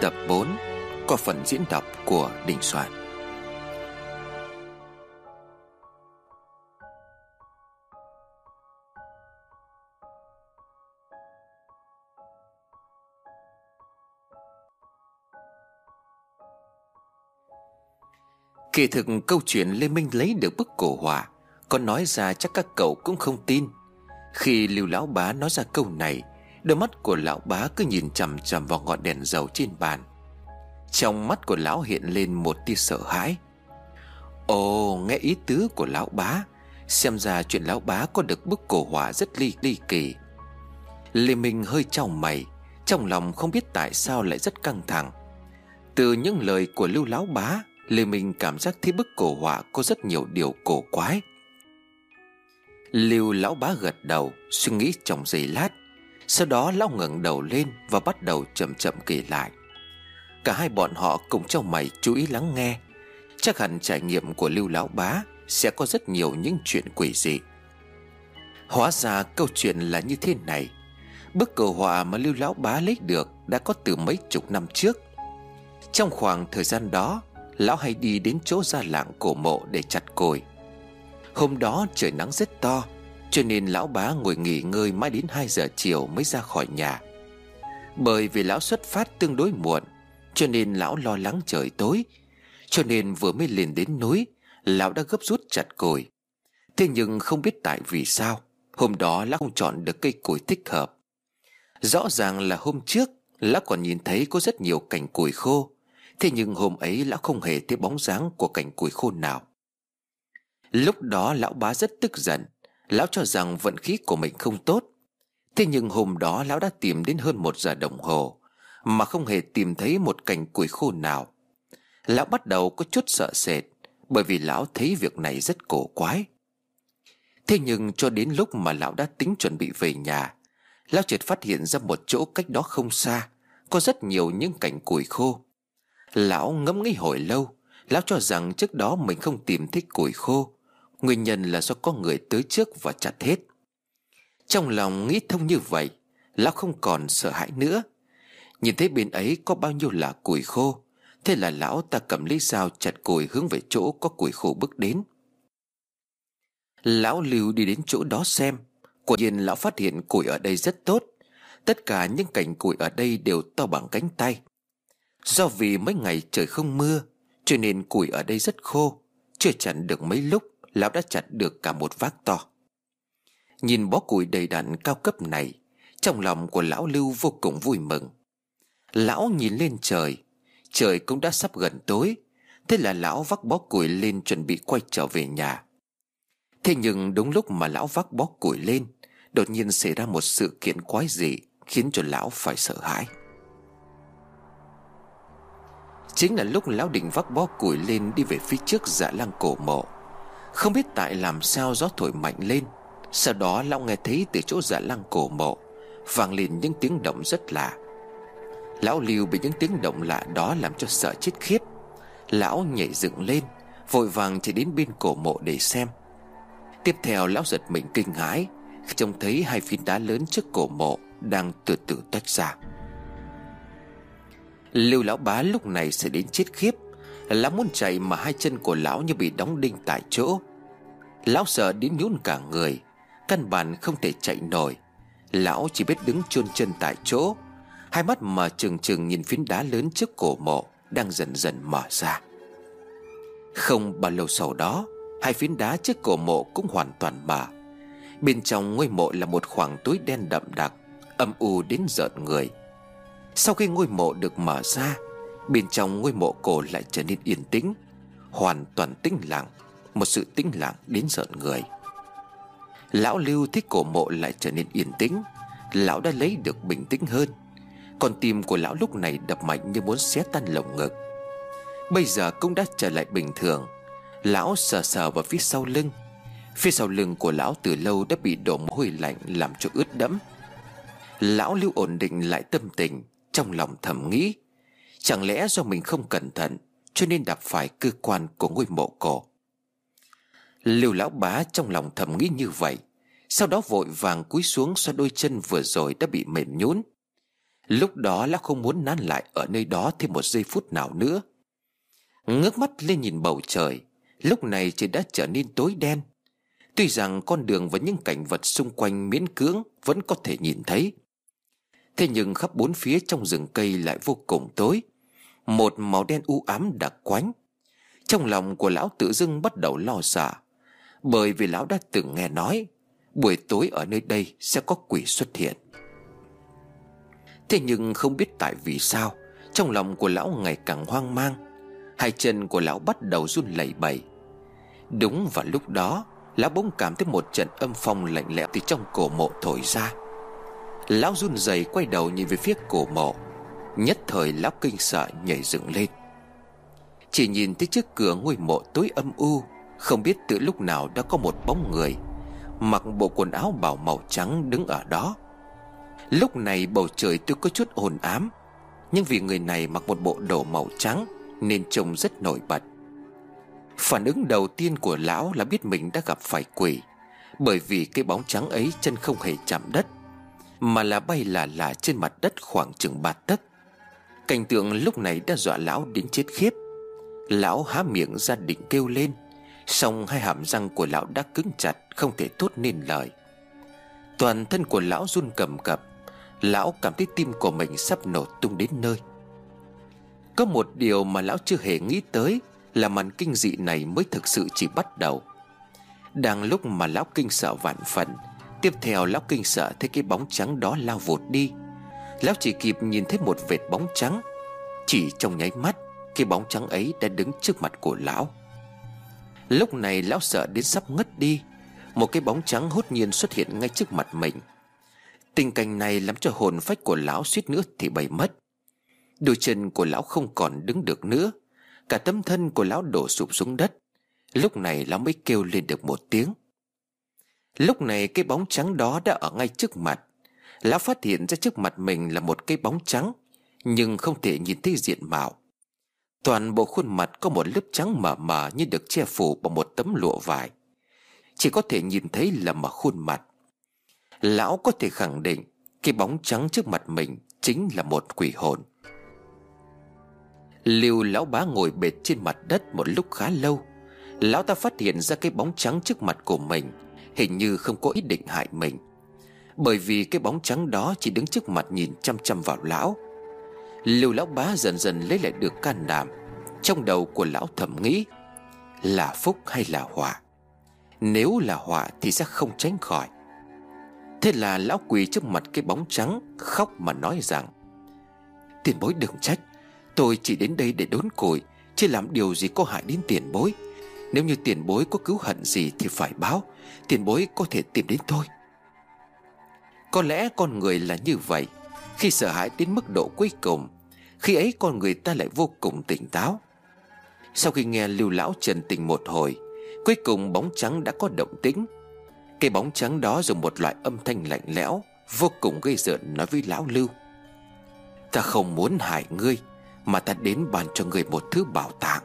Tập 4 có phần diễn đọc của Đình Soạn. Kỳ thực câu chuyện Lê Minh lấy được bức cổ hòa, Có nói ra chắc các cậu cũng không tin. Khi lưu lão bá nói ra câu này Đôi mắt của lão bá cứ nhìn chằm chằm vào ngọn đèn dầu trên bàn. Trong mắt của lão hiện lên một tia sợ hãi. Ồ, nghe ý tứ của lão bá. Xem ra chuyện lão bá có được bức cổ hỏa rất ly ly kỳ. Lê Minh hơi trao mày. Trong lòng không biết tại sao lại rất căng thẳng. Từ những lời của lưu lão bá, Lê Minh cảm giác thấy bức cổ họa có rất nhiều điều cổ quái. Lưu lão bá gật đầu, Suy nghĩ trong giây lát sau đó lão ngẩng đầu lên Và bắt đầu chậm chậm kể lại. Cả hai bọn họ cùng trong mày chú ý lắng nghe. Chắc hẳn trải nghiệm của Lưu Lão Bá Sẽ có rất nhiều những chuyện quỷ dị. Hóa ra câu chuyện là như thế này. Bức cầu họa mà Lưu Lão Bá lấy được Đã có từ mấy chục năm trước. Trong khoảng thời gian đó, Lão hay đi đến chỗ gia làng cổ mộ để chặt cồi. Hôm đó trời nắng rất to cho nên lão bá ngồi nghỉ ngơi mãi đến 2 giờ chiều mới ra khỏi nhà. Bởi vì lão xuất phát tương đối muộn, Cho nên lão lo lắng trời tối. Cho nên vừa mới lên đến núi, Lão đã gấp rút chặt cồi. Thế nhưng không biết tại vì sao, Hôm đó lão không chọn được cây củi thích hợp. Rõ ràng là hôm trước, Lão còn nhìn thấy có rất nhiều cành củi khô. Thế nhưng hôm ấy lão không hề thấy bóng dáng của cành củi khô nào. Lúc đó lão bá rất tức giận Lão cho rằng vận khí của mình không tốt. Thế nhưng hôm đó lão đã tìm đến hơn một giờ đồng hồ, Mà không hề tìm thấy một cành củi khô nào. Lão bắt đầu có chút sợ sệt, Bởi vì lão thấy việc này rất cổ quái. Thế nhưng cho đến lúc mà lão đã tính chuẩn bị về nhà, Lão chợt phát hiện ra một chỗ cách đó không xa, Có rất nhiều những cành củi khô. Lão ngẫm nghĩ hồi lâu, Lão cho rằng trước đó mình không tìm thấy củi khô. Nguyên nhân là do có người tới trước và chặt hết. Trong lòng nghĩ thông như vậy, Lão không còn sợ hãi nữa. Nhìn thấy bên ấy có bao nhiêu là củi khô, Thế là lão ta cầm lấy dao chặt củi hướng về chỗ có củi khô bước đến. Lão lưu đi đến chỗ đó xem, Quả nhiên lão phát hiện củi ở đây rất tốt. Tất cả những cành củi ở đây đều to bằng cánh tay. Do vì mấy ngày trời không mưa, Cho nên củi ở đây rất khô, Chưa chặn được mấy lúc. Lão đã chặt được cả một vác to. Nhìn bó củi đầy đặn cao cấp này, Trong lòng của lão Lưu vô cùng vui mừng. Lão nhìn lên trời Trời cũng đã sắp gần tối, Thế là lão vác bó củi lên chuẩn bị quay trở về nhà. Thế nhưng đúng lúc mà lão vác bó củi lên, Đột nhiên xảy ra một sự kiện quái dị Khiến cho lão phải sợ hãi. Chính là lúc lão định vác bó củi lên đi về phía trước dạ lăng cổ mộ không biết tại làm sao gió thổi mạnh lên. Sau đó lão nghe thấy từ chỗ dạ lăng cổ mộ, Vang lên những tiếng động rất lạ. Lão Lưu bị những tiếng động lạ đó làm cho sợ chết khiếp. Lão nhảy dựng lên, Vội vàng chạy đến bên cổ mộ để xem. Tiếp theo lão giật mình kinh hãi, trông thấy hai phiến đá lớn trước cổ mộ Đang từ từ tách ra. Lưu lão bá lúc này sẽ đến chết khiếp. Lão muốn chạy mà hai chân của lão như bị đóng đinh tại chỗ. Lão sợ đến nhún cả người, Căn bản không thể chạy nổi. Lão chỉ biết đứng chôn chân tại chỗ, Hai mắt mở trừng trừng nhìn phiến đá lớn trước cổ mộ Đang dần dần mở ra. Không bao lâu sau đó, Hai phiến đá trước cổ mộ cũng hoàn toàn mở. Bên trong ngôi mộ là một khoảng túi đen đậm đặc, Âm u đến giận người. Sau khi ngôi mộ được mở ra Bên trong ngôi mộ cổ lại trở nên yên tĩnh, Hoàn toàn tĩnh lặng, Một sự tĩnh lặng đến giận người. Lão Lưu thích cổ mộ lại trở nên yên tĩnh, Lão đã lấy được bình tĩnh hơn. Còn tim của lão lúc này đập mạnh như muốn xé tan lồng ngực. Bây giờ cũng đã trở lại bình thường, Lão sờ sờ vào phía sau lưng. Phía sau lưng của lão từ lâu đã bị đổ mồ hôi lạnh làm cho ướt đẫm. Lão lưu ổn định lại tâm tình, Trong lòng thầm nghĩ. Chẳng lẽ do mình không cẩn thận, Cho nên đạp phải cơ quan của ngôi mộ cổ? Lưu lão bá trong lòng thầm nghĩ như vậy, Sau đó vội vàng cúi xuống xoa đôi chân vừa rồi đã bị mềm nhún Lúc đó lão không muốn nán lại ở nơi đó thêm một giây phút nào nữa. Ngước mắt lên nhìn bầu trời, Lúc này trời đã trở nên tối đen. Tuy rằng con đường và những cảnh vật xung quanh miễn cưỡng Vẫn có thể nhìn thấy. Thế nhưng khắp bốn phía trong rừng cây lại vô cùng tối. Một màu đen u ám đặc quánh. Trong lòng của lão tự dưng bắt đầu lo sợ. Bởi vì lão đã từng nghe nói, Buổi tối ở nơi đây sẽ có quỷ xuất hiện. Thế nhưng không biết tại vì sao, Trong lòng của lão ngày càng hoang mang. Hai chân của lão bắt đầu run lẩy bẩy. Đúng vào lúc đó, Lão bỗng cảm thấy một trận âm phong lạnh lẽo từ trong cổ mộ thổi ra. Lão run rẩy quay đầu nhìn về phía cổ mộ. Nhất thời lão kinh sợ nhảy dựng lên. Chỉ nhìn thấy trước cửa ngôi mộ tối âm u, Không biết từ lúc nào đã có một bóng người, Mặc bộ quần áo bảo màu trắng đứng ở đó. Lúc này bầu trời tôi có chút ồn ám, Nhưng vì người này mặc một bộ đồ màu trắng Nên trông rất nổi bật. Phản ứng đầu tiên của lão là biết mình đã gặp phải quỷ, Bởi vì cái bóng trắng ấy chân không hề chạm đất, Mà là bay là là trên mặt đất khoảng chừng ba tấc. Cảnh tượng lúc này đã dọa lão đến chết khiếp. Lão há miệng ra định kêu lên Xong hai hàm răng của lão đã cứng chặt, Không thể thốt nên lời. Toàn thân của lão run cầm cập, Lão cảm thấy tim của mình sắp nổ tung đến nơi. Có một điều mà lão chưa hề nghĩ tới Là màn kinh dị này mới thực sự chỉ bắt đầu. Đang lúc mà lão kinh sợ vạn phần, Tiếp theo lão kinh sợ thấy cái bóng trắng đó lao vụt đi. Lão chỉ kịp nhìn thấy một vệt bóng trắng. Chỉ trong nháy mắt, Cái bóng trắng ấy đã đứng trước mặt của lão. Lúc này lão sợ đến sắp ngất đi. Một cái bóng trắng hốt nhiên xuất hiện ngay trước mặt mình. Tình cảnh này làm cho hồn phách của lão suýt nữa thì bay mất. Đôi chân của lão không còn đứng được nữa. Cả tấm thân của lão đổ sụp xuống đất. Lúc này lão mới kêu lên được một tiếng. Lúc này cái bóng trắng đó đã ở ngay trước mặt. Lão phát hiện ra trước mặt mình là một cái bóng trắng, Nhưng không thể nhìn thấy diện mạo. Toàn bộ khuôn mặt có một lớp trắng mờ mờ như được che phủ bằng một tấm lụa vải. Chỉ có thể nhìn thấy là một khuôn mặt. Lão có thể khẳng định Cái bóng trắng trước mặt mình Chính là một quỷ hồn. Lưu lão bá ngồi bệt trên mặt đất một lúc khá lâu, Lão ta phát hiện ra cái bóng trắng trước mặt của mình Hình như không có ý định hại mình. Bởi vì cái bóng trắng đó chỉ đứng trước mặt nhìn chăm chăm vào lão. Lưu lão bá dần dần lấy lại được can đảm. Trong đầu của lão thầm nghĩ, Là phúc hay là họa? Nếu là họa thì sẽ không tránh khỏi. Thế là lão quỳ trước mặt cái bóng trắng, Khóc mà nói rằng, Tiền bối đừng trách, Tôi chỉ đến đây để đốn củi, Chứ làm điều gì có hại đến tiền bối. Nếu như tiền bối có cứu hận gì Thì phải báo, Tiền bối có thể tìm đến tôi. Có lẽ con người là như vậy. Khi sợ hãi đến mức độ cuối cùng, Khi ấy con người ta lại vô cùng tỉnh táo. Sau khi nghe lưu lão trần tình một hồi, Cuối cùng bóng trắng đã có động tĩnh. Cái bóng trắng đó dùng một loại âm thanh lạnh lẽo, Vô cùng gây rợn nói với lão lưu. Ta không muốn hại ngươi, Mà ta đến bàn cho ngươi một thứ bảo tàng.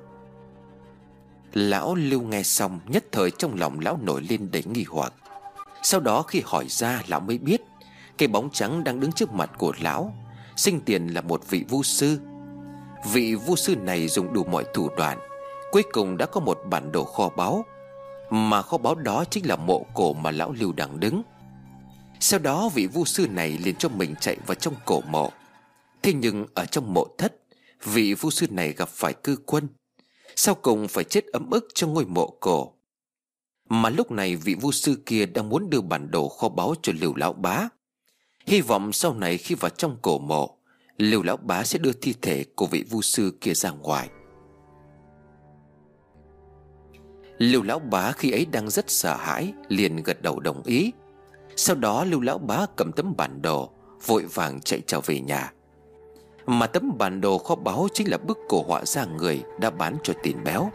Lão lưu nghe xong, Nhất thời trong lòng lão nổi lên đầy nghi hoặc. Sau đó khi hỏi ra, lão mới biết cái bóng trắng đang đứng trước mặt của lão. Sinh tiền là một vị vu sư. Vị vu sư này dùng đủ mọi thủ đoạn. Cuối cùng đã có một bản đồ kho báu. Mà kho báu đó chính là mộ cổ mà lão lưu đang đứng. Sau đó vị vu sư này liền cho mình chạy vào trong cổ mộ. Thế nhưng ở trong mộ thất, Vị vu sư này gặp phải cư quân. Sau cùng phải chết ấm ức trong ngôi mộ cổ. Mà lúc này vị vu sư kia đang muốn đưa bản đồ kho báu cho lưu lão bá. Hy vọng sau này khi vào trong cổ mộ, Lưu lão bá sẽ đưa thi thể của vị vu sư kia ra ngoài. Lưu lão bá khi ấy đang rất sợ hãi, Liền gật đầu đồng ý. Sau đó lưu lão bá cầm tấm bản đồ, Vội vàng chạy trở về nhà. Mà tấm bản đồ kho báu Chính là bức cổ họa ra người Đã bán cho tiền béo.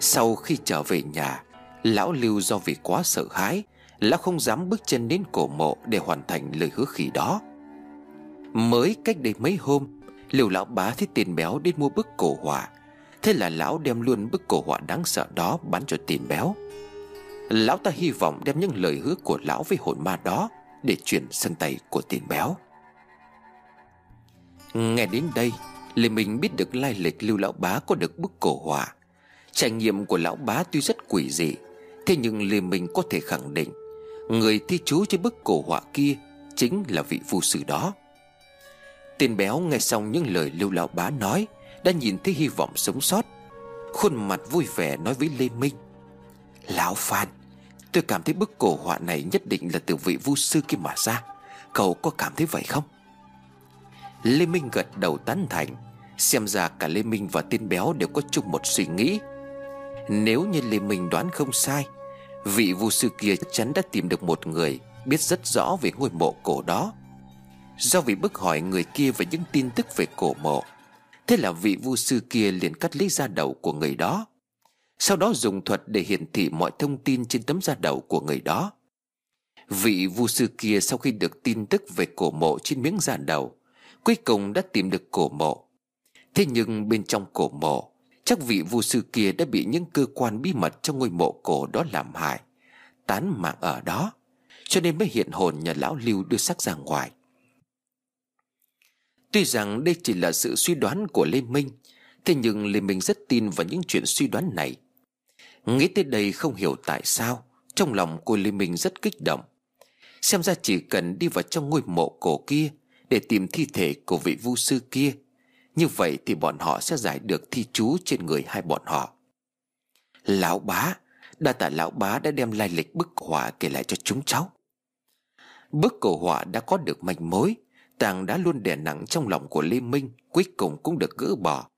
Sau khi trở về nhà, Lão lưu do vì quá sợ hãi Lão không dám bước chân đến cổ mộ Để hoàn thành lời hứa khỉ đó. Mới cách đây mấy hôm, liều lão bá thấy tiền béo đến mua bức cổ họa. Thế là lão đem luôn bức cổ họa đáng sợ đó bán cho tiền béo. Lão ta hy vọng đem những lời hứa của lão với hồn ma đó Để chuyển sang tay của tiền béo. Nghe đến đây, Lê Minh biết được lai lịch Lưu Lão Bá có được bức cổ họa. Trải nghiệm của Lão Bá tuy rất quỷ dị, Thế nhưng Lê Minh có thể khẳng định Người thi chú trên bức cổ họa kia Chính là vị phu sư đó. Tên béo nghe xong những lời Lưu Lão Bá nói, Đã nhìn thấy hy vọng sống sót. Khuôn mặt vui vẻ nói với Lê Minh, Lão Phan, Tôi cảm thấy bức cổ họa này nhất định là từ vị vu sư kia mà ra. Cậu có cảm thấy vậy không? Lê Minh gật đầu tán thành. Xem ra cả Lê Minh và tên béo đều có chung một suy nghĩ. Nếu như Lê Minh đoán không sai Vị vô sư kia chắc chắn đã tìm được một người Biết rất rõ về ngôi mộ cổ đó. Do vì bức hỏi người kia về những tin tức về cổ mộ, Thế là vị vu sư kia liền cắt lấy da đầu của người đó. Sau đó dùng thuật để hiển thị mọi thông tin trên tấm da đầu của người đó. Vị vu sư kia sau khi được tin tức về cổ mộ trên miếng da đầu, Cuối cùng đã tìm được cổ mộ. Thế nhưng bên trong cổ mộ Chắc vị vô sư kia đã bị những cơ quan bí mật trong ngôi mộ cổ đó làm hại, Tán mạng ở đó, Cho nên mới hiện hồn nhà lão lưu đưa xác ra ngoài. Tuy rằng đây chỉ là sự suy đoán của Lê Minh, Thế nhưng Lê Minh rất tin vào những chuyện suy đoán này. Nghĩ tới đây không hiểu tại sao, Trong lòng cô Lê Minh rất kích động. Xem ra chỉ cần đi vào trong ngôi mộ cổ kia Để tìm thi thể của vị vu sư kia như vậy thì bọn họ sẽ giải được thi chú trên người hai bọn họ. Lão bá, Đa tạ lão bá đã đem lai lịch bức họa kể lại cho chúng cháu. Bức cổ họa đã có được manh mối, Tàng đã luôn đè nặng trong lòng của Lê Minh, Cuối cùng cũng được gỡ bỏ.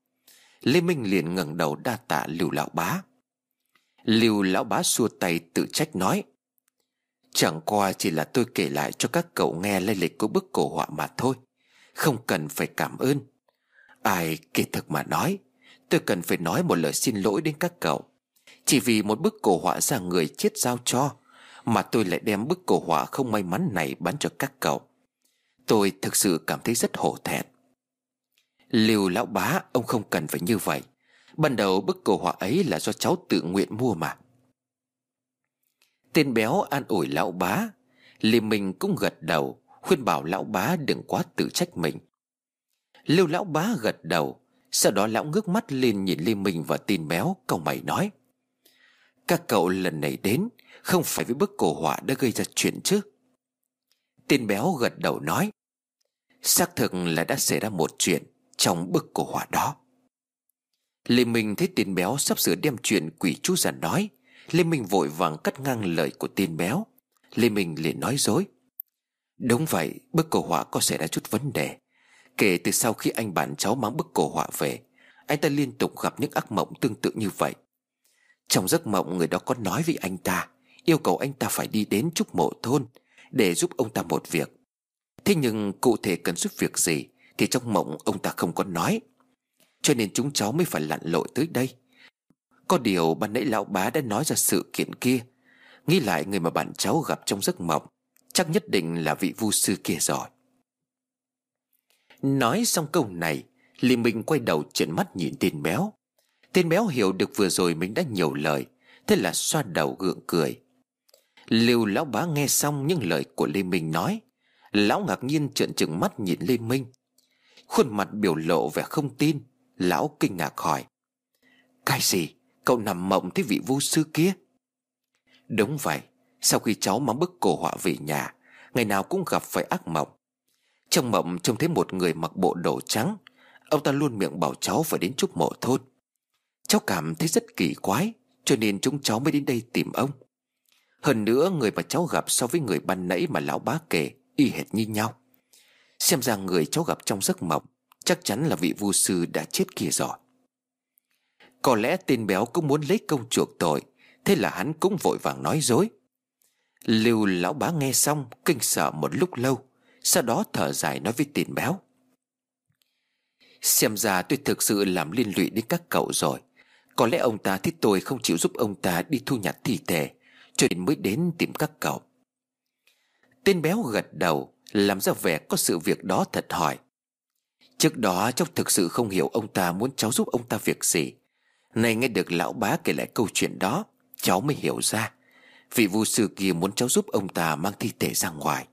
Lê Minh liền ngẩng đầu đa tạ Lưu Lão Bá. Lưu Lão Bá xua tay tự trách nói, Chẳng qua chỉ là tôi kể lại cho các cậu nghe lai lịch của bức cổ họa mà thôi, Không cần phải cảm ơn. Ai kỳ thực mà nói, Tôi cần phải nói một lời xin lỗi đến các cậu. Chỉ vì một bức cổ họa ra người chết giao cho, Mà tôi lại đem bức cổ họa không may mắn này bán cho các cậu. Tôi thực sự cảm thấy rất hổ thẹn. Lưu lão bá, Ông không cần phải như vậy. Ban đầu bức cổ họa ấy là do cháu tự nguyện mua mà. Tên béo an ủi lão bá Liêm Minh cũng gật đầu, Khuyên bảo lão bá đừng quá tự trách mình. Lưu lão bá gật đầu, Sau đó lão ngước mắt lên nhìn Liêm Minh và tên béo Câu mày nói, Các cậu lần này đến, Không phải với bức cổ họa đã gây ra chuyện chứ? Tên béo gật đầu nói, Xác thực là đã xảy ra một chuyện Trong bức cổ họa đó. Lê Minh thấy tên béo sắp sửa đem chuyện quỷ chú giả nói, Lê Minh vội vàng cắt ngang lời của tên béo. Lê Minh liền nói dối, Đúng vậy, Bức cổ họa có xảy ra chút vấn đề. Kể từ sau khi anh bạn cháu mang bức cổ họa về, Anh ta liên tục gặp những ác mộng tương tự như vậy. Trong giấc mộng, người đó có nói với anh ta, Yêu cầu anh ta phải đi đến trúc mộ thôn Để giúp ông ta một việc. Thế nhưng cụ thể cần giúp việc gì Thì trong mộng ông ta không có nói. Cho nên chúng cháu mới phải lặn lội tới đây. Có điều ban nãy lão bá đã nói ra sự kiện kia. Nghĩ lại người mà bạn cháu gặp trong giấc mộng, Chắc nhất định là vị vu sư kia rồi. Nói xong câu này Lý Minh quay đầu trợn mắt nhìn tên béo Tên béo hiểu được vừa rồi mình đã nhiều lời, Thế là xoa đầu gượng cười. Lưu lão bá nghe xong những lời của Lê Minh nói, Lão ngạc nhiên trợn trừng mắt nhìn Lê Minh Khuôn mặt biểu lộ vẻ không tin, Lão kinh ngạc hỏi, Cái gì? Cậu nằm mộng thấy vị vô sư kia? Đúng vậy, Sau khi cháu mắng bức cổ họa về nhà, Ngày nào cũng gặp phải ác mộng. Trong mộng trông thấy một người mặc bộ đồ trắng, Ông ta luôn miệng bảo cháu phải đến chúc mộ thôn Cháu cảm thấy rất kỳ quái, Cho nên chúng cháu mới đến đây tìm ông. Hơn nữa, người mà cháu gặp so với người ban nãy mà lão bá kể, y hệt như nhau. Xem ra người cháu gặp trong giấc mộng, Chắc chắn là vị vu sư đã chết kia rồi. Có lẽ tên béo cũng muốn lấy công chuộc tội, Thế là hắn cũng vội vàng nói dối. Lưu lão bá nghe xong, Kinh sợ một lúc lâu. Sau đó thở dài nói với tiền béo. Xem ra tôi thực sự làm liên lụy đến các cậu rồi. Có lẽ ông ta thích tôi không chịu giúp ông ta đi thu nhặt thi thể, Cho nên mới đến tìm các cậu. Tên béo gật đầu, Làm ra vẻ có sự việc đó thật hỏi. Trước đó cháu thực sự không hiểu ông ta muốn cháu giúp ông ta việc gì. Này nghe được lão bá kể lại câu chuyện đó, Cháu mới hiểu ra. Vị vu sư kia muốn cháu giúp ông ta mang thi thể ra ngoài.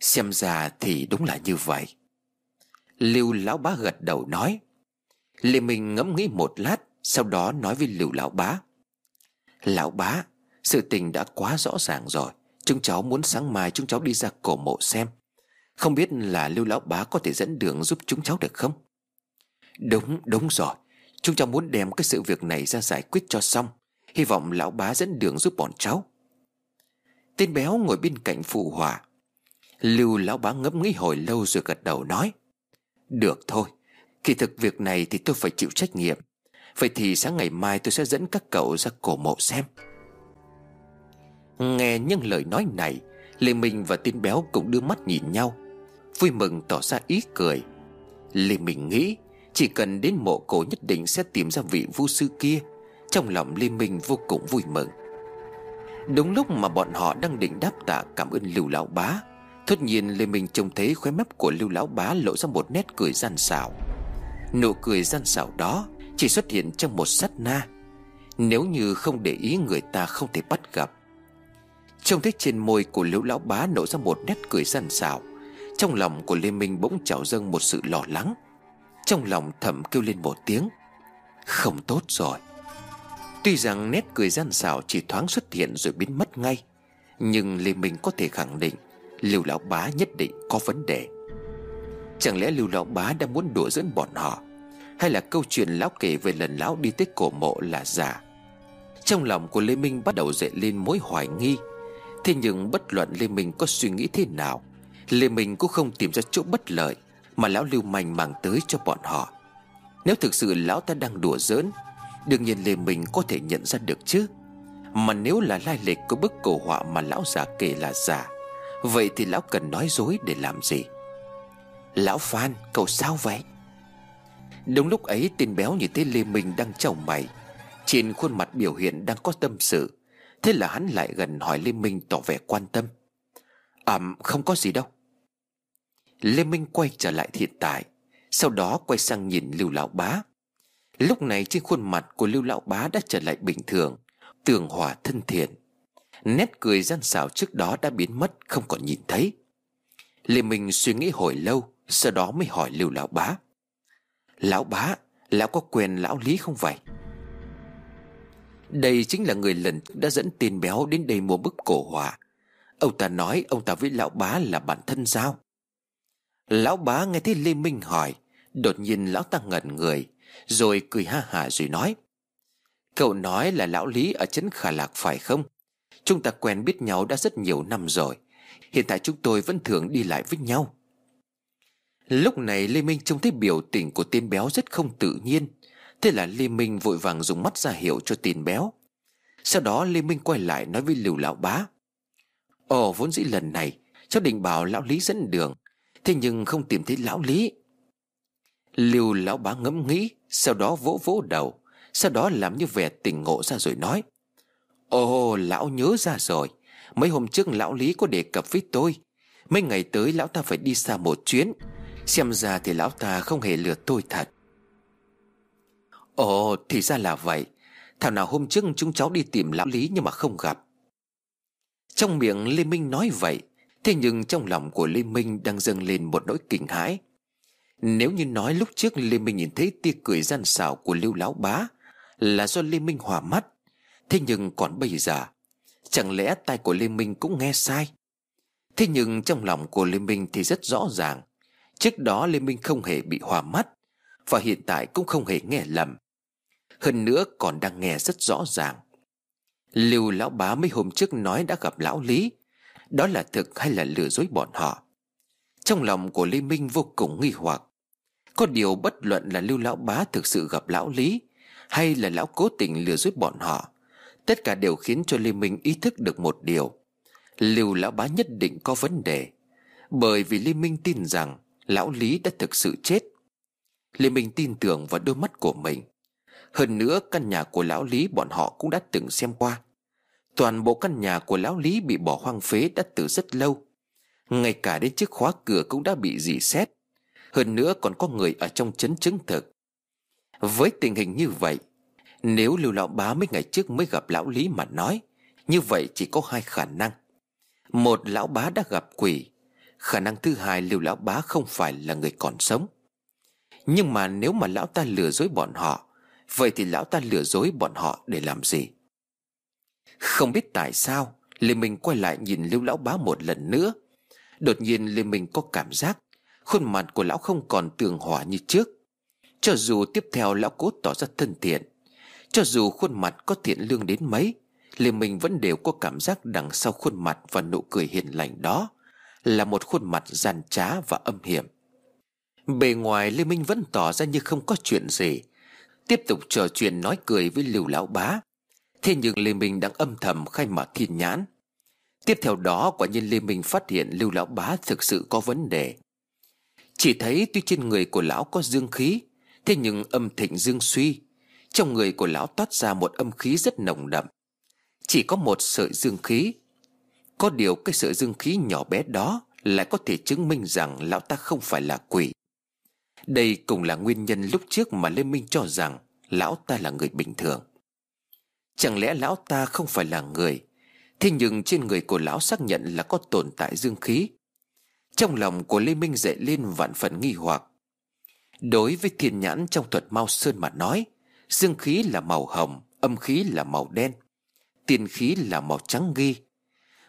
Xem ra thì đúng là như vậy. Lưu lão bá gật đầu nói. Lê Minh ngẫm nghĩ một lát, Sau đó nói với Lưu lão bá. Lão bá, Sự tình đã quá rõ ràng rồi. Chúng cháu muốn sáng mai chúng cháu đi ra cổ mộ xem. Không biết là Lưu lão bá có thể dẫn đường giúp chúng cháu được không? Đúng đúng rồi. Chúng cháu muốn đem cái sự việc này ra giải quyết cho xong. Hy vọng lão bá dẫn đường giúp bọn cháu. Tên béo ngồi bên cạnh phụ hòa. Lưu lão bá ngẫm nghĩ hồi lâu rồi gật đầu nói, Được thôi, Kỳ thực việc này thì tôi phải chịu trách nhiệm. Vậy thì sáng ngày mai tôi sẽ dẫn các cậu ra cổ mộ xem. Nghe những lời nói này, Lê Minh và tiên béo cũng đưa mắt nhìn nhau, Vui mừng tỏ ra ý cười. Lê Minh nghĩ Chỉ cần đến mộ cổ nhất định sẽ tìm ra vị vu sư kia, Trong lòng Lê Minh vô cùng vui mừng. Đúng lúc mà bọn họ đang định đáp tạ cảm ơn Lưu Lão Bá Thốt nhiên Lê Minh trông thấy khóe mép của Lưu Lão Bá lộ ra một nét cười gian xảo. Nụ cười gian xảo đó chỉ xuất hiện trong một sát na. Nếu như không để ý, người ta không thể bắt gặp. Trông thấy trên môi của Lưu Lão Bá nổ ra một nét cười gian xảo, Trong lòng của Lê Minh bỗng trào dâng một sự lo lắng. Trong lòng thầm kêu lên một tiếng, Không tốt rồi. Tuy rằng nét cười gian xảo chỉ thoáng xuất hiện rồi biến mất ngay, Nhưng Lê Minh có thể khẳng định Lưu Lão Bá nhất định có vấn đề. Chẳng lẽ Lưu Lão Bá đang muốn đùa dẫn bọn họ? Hay là câu chuyện Lão kể về lần Lão đi tới cổ mộ là giả? Trong lòng của Lê Minh bắt đầu dậy lên mối hoài nghi. Thế nhưng bất luận Lê Minh có suy nghĩ thế nào, Lê Minh cũng không tìm ra chỗ bất lợi Mà Lão Lưu Manh mang tới cho bọn họ. Nếu thực sự Lão ta đang đùa giỡn, Đương nhiên Lê Minh có thể nhận ra được chứ. Mà nếu là lai lịch của bức cổ họa mà Lão già kể là giả Vậy thì Lão cần nói dối để làm gì? Lão Phan, cậu sao vậy? Đúng lúc ấy, tên béo như thế Lê Minh đang chào mày. Trên khuôn mặt biểu hiện đang có tâm sự. Thế là hắn lại gần hỏi Lê Minh tỏ vẻ quan tâm. À không có gì đâu. Lê Minh quay trở lại hiện tại, Sau đó quay sang nhìn Lưu Lão Bá. Lúc này trên khuôn mặt của Lưu Lão Bá đã trở lại bình thường, Tường hòa thân thiện. Nét cười gian xảo trước đó đã biến mất, Không còn nhìn thấy. Lê Minh suy nghĩ hồi lâu, Sau đó mới hỏi Lưu Lão Bá. Lão Bá, Lão có quyền Lão Lý không vậy? Đây chính là người lần đã dẫn tiền béo đến đây mua bức cổ họa. Ông ta nói ông ta với Lão Bá là bạn thân sao? Lão Bá nghe thấy Lê Minh hỏi, Đột nhiên Lão ta ngẩn người, Rồi cười ha hả rồi nói. Cậu nói là Lão Lý ở trấn Khả Lạc phải không? Chúng ta quen biết nhau đã rất nhiều năm rồi. Hiện tại chúng tôi vẫn thường đi lại với nhau. Lúc này Lê Minh trông thấy biểu tình của tên béo rất không tự nhiên. Thế là Lê Minh vội vàng dùng mắt ra hiệu cho tên béo. Sau đó Lê Minh quay lại nói với Lưu Lão Bá. Ồ, vốn dĩ lần này, Cháu định bảo Lão Lý dẫn đường. Thế nhưng không tìm thấy Lão Lý. Lưu Lão Bá ngẫm nghĩ, Sau đó vỗ vỗ đầu. Sau đó làm như vẻ tỉnh ngộ ra rồi nói. Ồ, lão nhớ ra rồi. Mấy hôm trước lão Lý có đề cập với tôi. Mấy ngày tới lão ta phải đi xa một chuyến. Xem ra thì lão ta không hề lừa tôi thật. Ồ, thì ra là vậy. Thảo nào hôm trước chúng cháu đi tìm lão Lý nhưng mà không gặp. Trong miệng Lê Minh nói vậy, Thế nhưng trong lòng của Lê Minh đang dâng lên một nỗi kinh hãi. Nếu như nói lúc trước Lê Minh nhìn thấy tia cười gian xảo của Lưu Lão Bá Là do Lê Minh hòa mắt Thế nhưng còn bây giờ, Chẳng lẽ tai của Lê Minh cũng nghe sai? Thế nhưng trong lòng của Lê Minh thì rất rõ ràng, Trước đó Lê Minh không hề bị hòa mắt Và hiện tại cũng không hề nghe lầm. Hơn nữa còn đang nghe rất rõ ràng. Lưu lão bá mấy hôm trước nói đã gặp lão Lý, Đó là thực hay là lừa dối bọn họ? Trong lòng của Lê Minh vô cùng nghi hoặc. Có điều bất luận là Lưu lão bá thực sự gặp lão Lý Hay là lão cố tình lừa dối bọn họ Tất cả đều khiến cho Lê Minh ý thức được một điều. Lưu lão bá nhất định có vấn đề, Bởi vì Lê Minh tin rằng Lão Lý đã thực sự chết. Lê Minh tin tưởng vào đôi mắt của mình. Hơn nữa, căn nhà của lão Lý bọn họ cũng đã từng xem qua. Toàn bộ căn nhà của lão Lý bị bỏ hoang phế đã từ rất lâu. Ngay cả đến chiếc khóa cửa cũng đã bị dì xét. Hơn nữa còn có người ở trong chấn chứng thực. Với tình hình như vậy nếu lưu lão bá mấy ngày trước mới gặp lão Lý mà nói, Như vậy chỉ có hai khả năng. Một, lão bá đã gặp quỷ. Khả năng thứ hai, Lưu Lão Bá không phải là người còn sống. Nhưng mà nếu mà lão ta lừa dối bọn họ, Vậy thì lão ta lừa dối bọn họ để làm gì? Không biết tại sao Lê Minh quay lại nhìn Lưu Lão Bá một lần nữa. Đột nhiên Lê Minh có cảm giác Khuôn mặt của lão không còn tường hòa như trước. Cho dù tiếp theo lão cố tỏ ra thân thiện cho dù khuôn mặt có thiện lương đến mấy Lê Minh vẫn đều có cảm giác đằng sau khuôn mặt và nụ cười hiền lành đó Là một khuôn mặt gian trá và âm hiểm. Bề ngoài Lê Minh vẫn tỏ ra như không có chuyện gì, Tiếp tục trò chuyện nói cười với Lưu Lão Bá. Thế nhưng Lê Minh đang âm thầm khai mở thiên nhãn Tiếp theo đó, quả nhiên Lê Minh phát hiện Lưu Lão Bá thực sự có vấn đề. Chỉ thấy tuy trên người của lão có dương khí, Thế nhưng âm thịnh dương suy trong người của lão toát ra một âm khí rất nồng đậm. Chỉ có một sợi dương khí. Có điều cái sợi dương khí nhỏ bé đó Lại có thể chứng minh rằng lão ta không phải là quỷ. Đây cũng là nguyên nhân lúc trước mà Lê Minh cho rằng Lão ta là người bình thường. Chẳng lẽ lão ta không phải là người? Thế nhưng trên người của lão xác nhận là có tồn tại dương khí. Trong lòng của Lê Minh dậy lên vạn phần nghi hoặc. Đối với thiên nhãn trong thuật Mao Sơn mà nói Dương khí là màu hồng, Âm khí là màu đen, Tiên khí là màu trắng ghi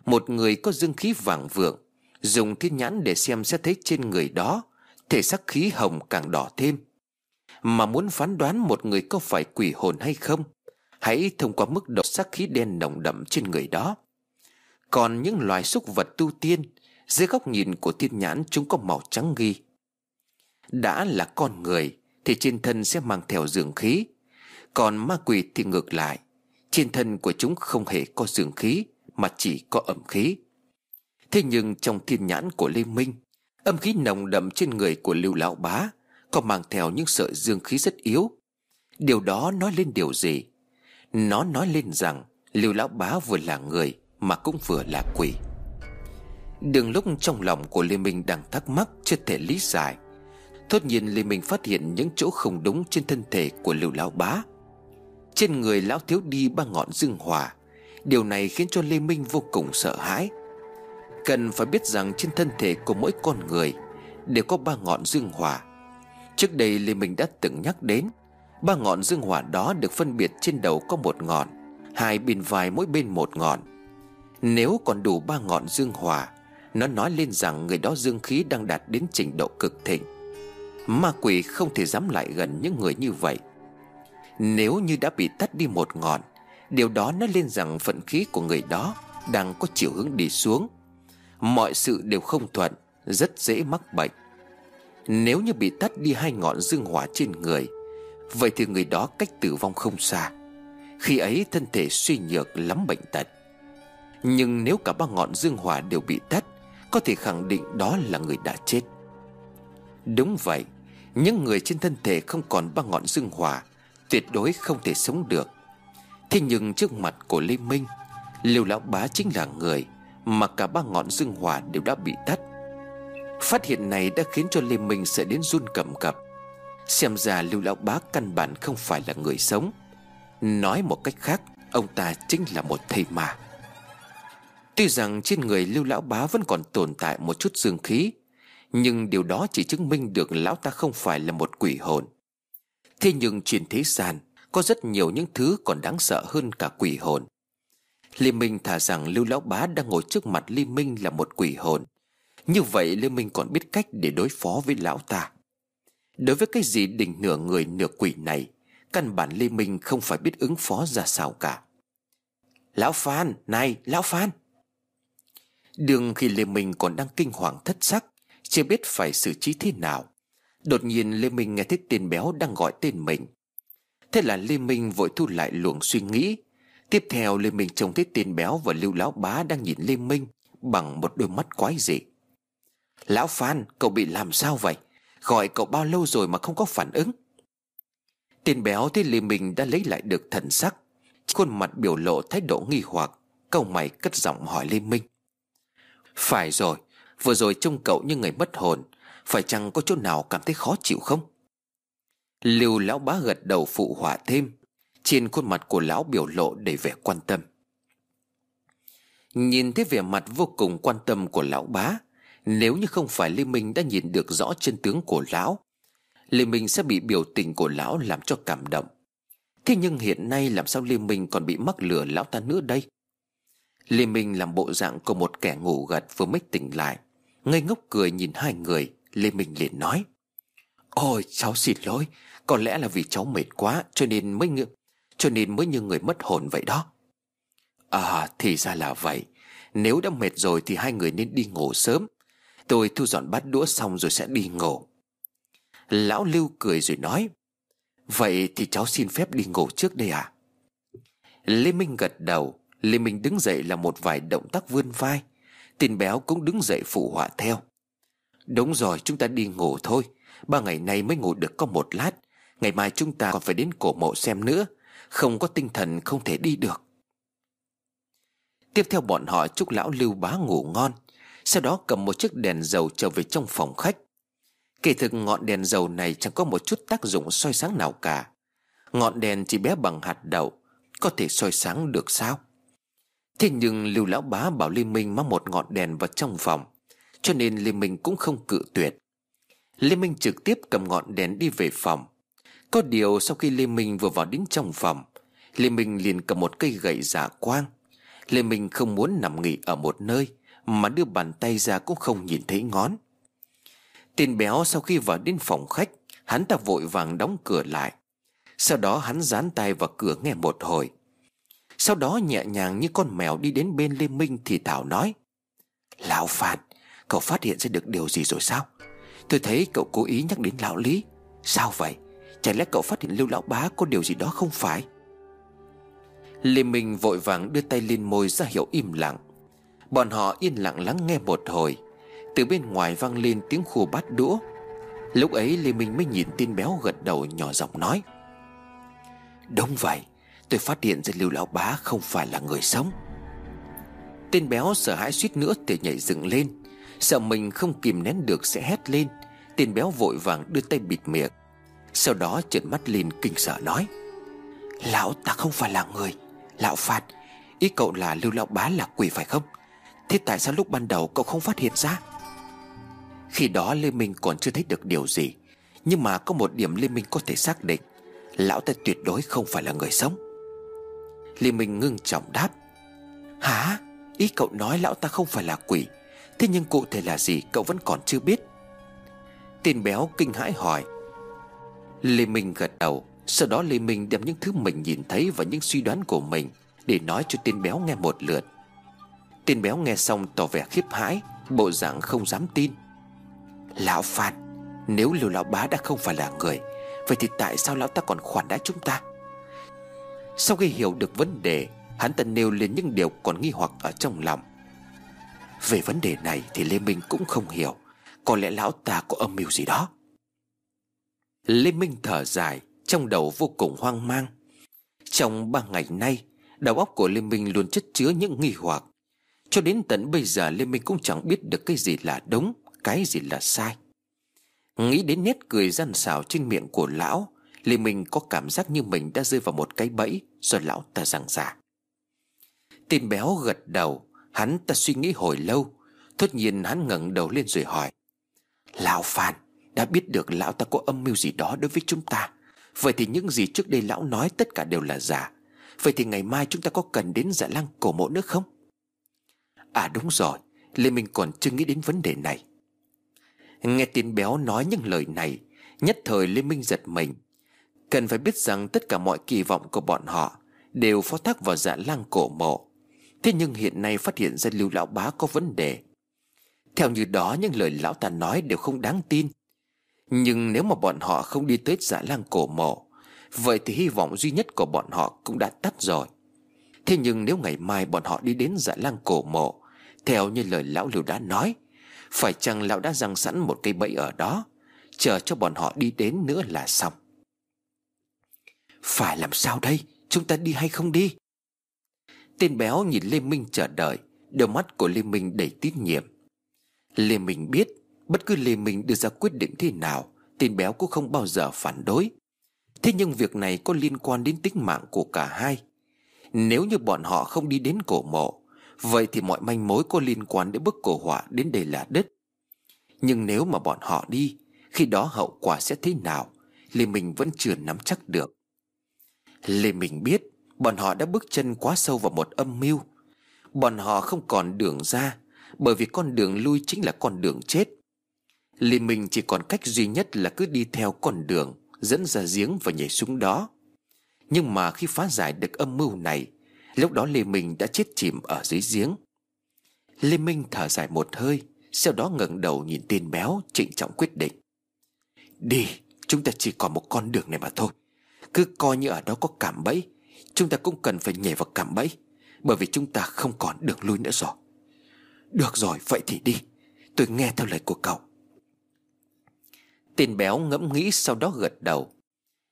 Một người có dương khí vàng vượng, Dùng thiên nhãn để xem sẽ thấy trên người đó, Thể sắc khí hồng càng đỏ thêm. Mà muốn phán đoán một người có phải quỷ hồn hay không, Hãy thông qua mức độ sắc khí đen nồng đậm trên người đó. Còn những loài súc vật tu tiên, Dưới góc nhìn của thiên nhãn chúng có màu trắng ghi Đã là con người, Thì trên thân sẽ mang theo dương khí. Còn ma quỷ thì ngược lại. Trên thân của chúng không hề có dương khí, Mà chỉ có ẩm khí. Thế nhưng trong thiên nhãn của Lê Minh, Âm khí nồng đậm trên người của Lưu Lão Bá Có mang theo những sợi dương khí rất yếu. Điều đó nói lên điều gì? Nó nói lên rằng Lưu Lão Bá vừa là người Mà cũng vừa là quỷ. Đường lúc trong lòng của Lê Minh đang thắc mắc Chưa thể lý giải, Thốt nhiên Lê Minh phát hiện những chỗ không đúng Trên thân thể của Lưu Lão Bá. Trên người Lão thiếu đi ba ngọn dương hỏa. Điều này khiến cho Lê Minh vô cùng sợ hãi. Cần phải biết rằng trên thân thể của mỗi con người Đều có ba ngọn dương hỏa. Trước đây Lê Minh đã từng nhắc đến, Ba ngọn dương hỏa đó được phân biệt trên đầu có một ngọn, Hai bên vai mỗi bên một ngọn. Nếu còn đủ ba ngọn dương hỏa, Nó nói lên rằng người đó dương khí đang đạt đến trình độ cực thịnh. Ma quỷ không thể dám lại gần những người như vậy. Nếu như đã bị tắt đi một ngọn, Điều đó nói lên rằng phận khí của người đó Đang có chiều hướng đi xuống. Mọi sự đều không thuận, Rất dễ mắc bệnh. Nếu như bị tắt đi hai ngọn dương hỏa trên người, Vậy thì người đó cách tử vong không xa. Khi ấy thân thể suy nhược lắm bệnh tật. Nhưng nếu cả ba ngọn dương hỏa đều bị tắt, Có thể khẳng định đó là người đã chết. Đúng vậy, Những người trên thân thể không còn ba ngọn dương hỏa Tuyệt đối không thể sống được. Thế nhưng trước mặt của Lê Minh Liêu Lão Bá chính là người Mà cả ba ngọn dương hỏa đều đã bị tắt. Phát hiện này đã khiến cho Lê Minh sợ đến run cầm cập. Xem ra Lưu Lão Bá căn bản không phải là người sống. Nói một cách khác, Ông ta chính là một thầy ma Tuy rằng trên người Lưu Lão Bá vẫn còn tồn tại một chút dương khí, Nhưng điều đó chỉ chứng minh được Lão ta không phải là một quỷ hồn. Thế nhưng trên thế gian Có rất nhiều những thứ còn đáng sợ hơn cả quỷ hồn. Lê Minh thả rằng Lưu Lão Bá đang ngồi trước mặt Lê Minh là một quỷ hồn. Như vậy Lê Minh còn biết cách để đối phó với Lão ta. Đối với cái gì đỉnh nửa người nửa quỷ này Căn bản Lê Minh không phải biết ứng phó ra sao cả. Lão Phan, này, Lão Phan! Đường khi Lê Minh còn đang kinh hoàng thất sắc Chưa biết phải xử trí thế nào Đột nhiên Lê Minh nghe thấy tên béo đang gọi tên mình. Thế là Lê Minh vội thu lại luồng suy nghĩ. Tiếp theo Lê Minh trông thấy tên béo và Lưu Lão Bá đang nhìn Lê Minh Bằng một đôi mắt quái dị. Lão Phan, cậu bị làm sao vậy? Gọi cậu bao lâu rồi mà không có phản ứng? Tên béo thấy Lê Minh đã lấy lại được thần sắc Khuôn mặt biểu lộ thái độ nghi hoặc Câu mày cất giọng hỏi Lê Minh. Phải rồi Vừa rồi trông cậu như người mất hồn. Phải chăng có chỗ nào cảm thấy khó chịu không? Lưu lão bá gật đầu phụ họa thêm, Trên khuôn mặt của lão biểu lộ đầy vẻ quan tâm. Nhìn thấy vẻ mặt vô cùng quan tâm của lão bá, nếu như không phải Lê Minh đã nhìn được rõ chân tướng của lão, Lê Minh sẽ bị biểu tình của lão làm cho cảm động. Thế nhưng hiện nay làm sao Lê Minh còn bị mắc lừa lão ta nữa đây? Lê Minh làm bộ dạng của một kẻ ngủ gật vừa mới tỉnh lại, Ngây ngốc cười nhìn hai người. Lê Minh liền nói Ôi cháu xin lỗi Có lẽ là vì cháu mệt quá Cho nên mới như, cho nên mới như người mất hồn vậy đó. À thì ra là vậy. Nếu đã mệt rồi thì hai người nên đi ngủ sớm. Tôi thu dọn bát đũa xong rồi sẽ đi ngủ. Lão Lưu cười rồi nói Vậy thì cháu xin phép đi ngủ trước đây à Lê Minh gật đầu. Lê Minh đứng dậy là một vài động tác vươn vai. Tin béo cũng đứng dậy phụ họa theo. Đúng rồi, chúng ta đi ngủ thôi. Ba ngày nay mới ngủ được có một lát. Ngày mai chúng ta còn phải đến cổ mộ xem nữa. Không có tinh thần, không thể đi được. Tiếp theo bọn họ chúc lão lưu bá ngủ ngon. Sau đó cầm một chiếc đèn dầu trở về trong phòng khách. Kỳ thực ngọn đèn dầu này chẳng có một chút tác dụng soi sáng nào cả. Ngọn đèn chỉ bé bằng hạt đậu, Có thể soi sáng được sao? Thế nhưng Lưu Lão Bá bảo Lê Minh mang một ngọn đèn vào trong phòng. Cho nên Lê Minh cũng không cự tuyệt. Lê Minh trực tiếp cầm ngọn đèn đi về phòng. Có điều sau khi Lê Minh vừa vào đến trong phòng Lê Minh liền cầm một cây gậy giả quang. Lê Minh không muốn nằm nghỉ ở một nơi, Mà đưa bàn tay ra cũng không nhìn thấy ngón. Tên béo sau khi vào đến phòng khách, Hắn ta vội vàng đóng cửa lại. Sau đó hắn dán tay vào cửa nghe một hồi. Sau đó nhẹ nhàng như con mèo đi đến bên Lê Minh thì Thảo nói, Lão Phan Cậu phát hiện ra được điều gì rồi sao? Tôi thấy cậu cố ý nhắc đến lão Lý. Sao vậy? Chẳng lẽ cậu phát hiện Lưu Lão Bá có điều gì đó không phải? Lê Minh vội vàng đưa tay lên môi ra hiệu im lặng. Bọn họ yên lặng lắng nghe một hồi. Từ bên ngoài vang lên tiếng khua bát đũa. Lúc ấy Lê Minh mới nhìn tin béo gật đầu nhỏ giọng nói. Đúng vậy, Tôi phát hiện ra Lưu Lão Bá không phải là người sống. Tên béo sợ hãi suýt nữa thì nhảy dựng lên. Sợ mình không kìm nén được sẽ hét lên. Tên béo vội vàng đưa tay bịt miệng. Sau đó trợn mắt lên kinh sợ nói, Lão ta không phải là người, Lão Phan Ý cậu là Lưu Lão Bá là quỷ phải không? Thế tại sao lúc ban đầu cậu không phát hiện ra? Khi đó Lê Minh còn chưa thấy được điều gì, Nhưng mà có một điểm Lê Minh có thể xác định, Lão ta tuyệt đối không phải là người sống. Lê Minh ngưng trọng đáp, Hả? Ý cậu nói lão ta không phải là quỷ Thế nhưng cụ thể là gì cậu vẫn còn chưa biết? Tên béo kinh hãi hỏi. Lê Minh gật đầu, Sau đó Lê Minh đem những thứ mình nhìn thấy Và những suy đoán của mình Để nói cho tên béo nghe một lượt. Tên béo nghe xong tỏ vẻ khiếp hãi, Bộ dạng không dám tin. Lão Phan Nếu liều lão bá đã không phải là người, Vậy thì tại sao lão ta còn khoản đãi chúng ta? Sau khi hiểu được vấn đề, Hắn ta nêu lên những điều còn nghi hoặc ở trong lòng. Về vấn đề này thì Lê Minh cũng không hiểu. Có lẽ lão ta có âm mưu gì đó? Lê Minh thở dài, Trong đầu vô cùng hoang mang. Trong ba ngày nay, Đầu óc của Lê Minh luôn chất chứa những nghi hoặc. Cho đến tận bây giờ, Lê Minh cũng chẳng biết được cái gì là đúng, Cái gì là sai. Nghĩ đến nét cười gian xảo trên miệng của lão, Lê Minh có cảm giác như mình đã rơi vào một cái bẫy Do lão ta giảng giả Tên béo gật đầu Hắn ta suy nghĩ hồi lâu, Thốt nhiên hắn ngẩng đầu lên rồi hỏi, Lão Phan, Đã biết được lão ta có âm mưu gì đó đối với chúng ta? Vậy thì những gì trước đây lão nói tất cả đều là giả. Vậy thì ngày mai chúng ta có cần đến dạ lăng cổ mộ nữa không? À đúng rồi, Lê Minh còn chưa nghĩ đến vấn đề này. Nghe tin béo nói những lời này, Nhất thời Lê Minh giật mình. Cần phải biết rằng tất cả mọi kỳ vọng của bọn họ Đều phó thác vào dạ lang cổ mộ. Thế nhưng hiện nay phát hiện ra lưu lão bá có vấn đề. Theo như đó, những lời lão ta nói đều không đáng tin. Nhưng nếu mà bọn họ không đi tới giả lang cổ mộ, Vậy thì hy vọng duy nhất của bọn họ cũng đã tắt rồi. Thế nhưng nếu ngày mai bọn họ đi đến giả lang cổ mộ, Theo như lời lão lưu đã nói, Phải chăng lão đã răng sẵn một cây bẫy ở đó, Chờ cho bọn họ đi đến nữa là xong. Phải làm sao đây? Chúng ta đi hay không đi? Tên béo nhìn Lê Minh chờ đợi, Đôi mắt của Lê Minh đầy tín nhiệm. Lê Minh biết, Bất cứ Lê Minh đưa ra quyết định thế nào, Tên béo cũng không bao giờ phản đối. Thế nhưng việc này có liên quan đến tính mạng của cả hai. Nếu như bọn họ không đi đến cổ mộ, Vậy thì mọi manh mối có liên quan đến bức cổ họa đến đây là đất Nhưng nếu mà bọn họ đi, Khi đó hậu quả sẽ thế nào, Lê Minh vẫn chưa nắm chắc được. Lê Minh biết Bọn họ đã bước chân quá sâu vào một âm mưu. Bọn họ không còn đường ra, Bởi vì con đường lui chính là con đường chết. Lê Minh chỉ còn cách duy nhất là cứ đi theo con đường Dẫn ra giếng và nhảy xuống đó. Nhưng mà khi phá giải được âm mưu này, Lúc đó Lê Minh đã chết chìm ở dưới giếng. Lê Minh thở dài một hơi, Sau đó ngẩng đầu nhìn tên béo Trịnh trọng quyết định. Đi, Chúng ta chỉ còn một con đường này mà thôi. Cứ coi như ở đó có cảm bẫy Chúng ta cũng cần phải nhảy vào cảm bẫy, Bởi vì chúng ta không còn đường lui nữa rồi. Được rồi, vậy thì đi. Tôi nghe theo lời của cậu. Tên béo ngẫm nghĩ sau đó gật đầu.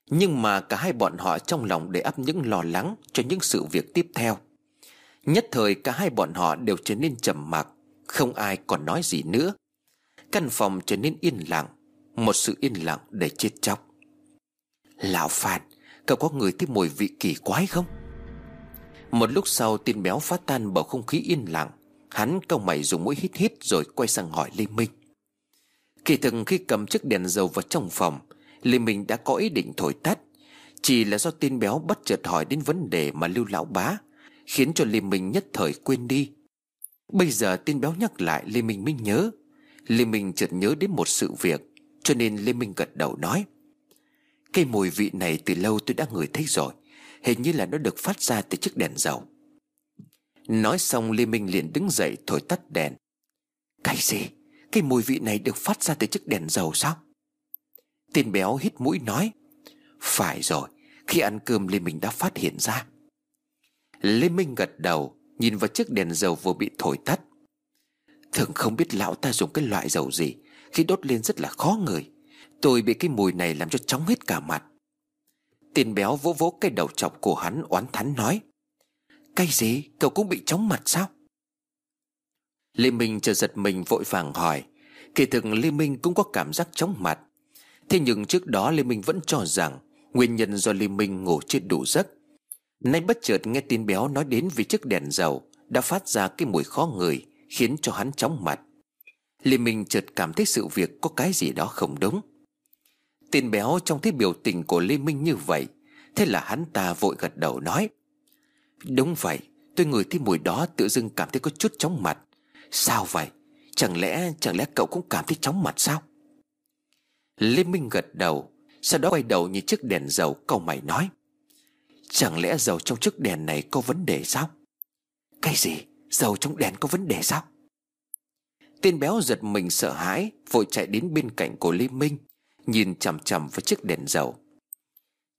Nhưng mà cả hai bọn họ trong lòng để ấp những lo lắng Cho những sự việc tiếp theo. Nhất thời cả hai bọn họ đều trở nên trầm mặc, Không ai còn nói gì nữa. Căn phòng trở nên yên lặng, Một sự yên lặng để chết chóc. Lão Phan Cậu có người thấy mùi vị kỳ quái không? Một lúc sau tin béo phá tan bầu không khí yên lặng. Hắn cau mày dùng mũi hít hít Rồi quay sang hỏi Lê Minh. Kỳ thực khi cầm chiếc đèn dầu vào trong phòng, Lê Minh đã có ý định thổi tắt. Chỉ là do tin béo bất chợt hỏi đến vấn đề mà lưu lão bá, Khiến cho Lê Minh nhất thời quên đi. Bây giờ tin béo nhắc lại, Lê Minh mới nhớ. Lê Minh chợt nhớ đến một sự việc, Cho nên Lê Minh gật đầu nói. Cây mùi vị này từ lâu tôi đã ngửi thấy rồi. Hình như là nó được phát ra từ chiếc đèn dầu. Nói xong, Lê Minh liền đứng dậy, thổi tắt đèn. Cái gì? Cái mùi vị này được phát ra từ chiếc đèn dầu sao? Tên béo hít mũi nói, Phải rồi, Khi ăn cơm Lê Minh đã phát hiện ra. Lê Minh gật đầu, Nhìn vào chiếc đèn dầu vừa bị thổi tắt. Thường không biết lão ta dùng cái loại dầu gì, Khi đốt lên rất là khó ngửi. Tôi bị cái mùi này làm cho chóng hết cả mặt. Tiền béo vỗ vỗ cái đầu chọc của hắn, oán thắn nói, Cái gì? Cậu cũng bị chóng mặt sao? Lê Minh chờ giật mình vội vàng hỏi, Kỳ thực Lê Minh cũng có cảm giác chóng mặt. Thế nhưng trước đó Lê Minh vẫn cho rằng Nguyên nhân do Lê Minh ngủ chưa đủ giấc. Nay bất chợt nghe tin béo nói đến vì chiếc đèn dầu Đã phát ra cái mùi khó ngửi, Khiến cho hắn chóng mặt. Lê Minh chợt cảm thấy sự việc có cái gì đó không đúng. Tên béo trong thấy biểu tình của Lê Minh như vậy, Thế là hắn ta vội gật đầu nói, Đúng vậy, Tôi ngửi thấy mùi đó tự dưng cảm thấy có chút chóng mặt. Sao vậy? Chẳng lẽ chẳng lẽ cậu cũng cảm thấy chóng mặt sao? Lê Minh gật đầu, Sau đó quay đầu nhìn chiếc đèn dầu câu mày nói, Chẳng lẽ dầu trong chiếc đèn này có vấn đề sao? Cái gì? Dầu trong đèn có vấn đề sao? Tên béo giật mình sợ hãi, Vội chạy đến bên cạnh của Lê Minh. Nhìn chằm chằm vào chiếc đèn dầu.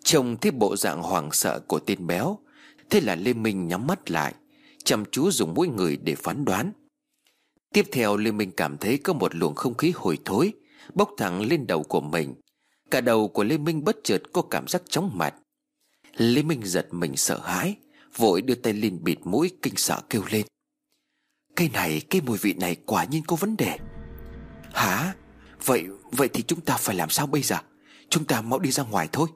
Trông thấy bộ dạng hoảng sợ của tên béo Thế là Lê Minh nhắm mắt lại Chăm chú dùng mũi người để phán đoán. Tiếp theo Lê Minh cảm thấy có một luồng không khí hồi thối Bốc thẳng lên đầu của mình. Cả đầu của Lê Minh bất chợt có cảm giác chóng mặt. Lê Minh giật mình sợ hãi Vội đưa tay lên bịt mũi kinh sợ kêu lên. Cây này, cây mùi vị này quả nhiên có vấn đề. Hả? Vậy, vậy thì chúng ta phải làm sao bây giờ? Chúng ta mau đi ra ngoài thôi.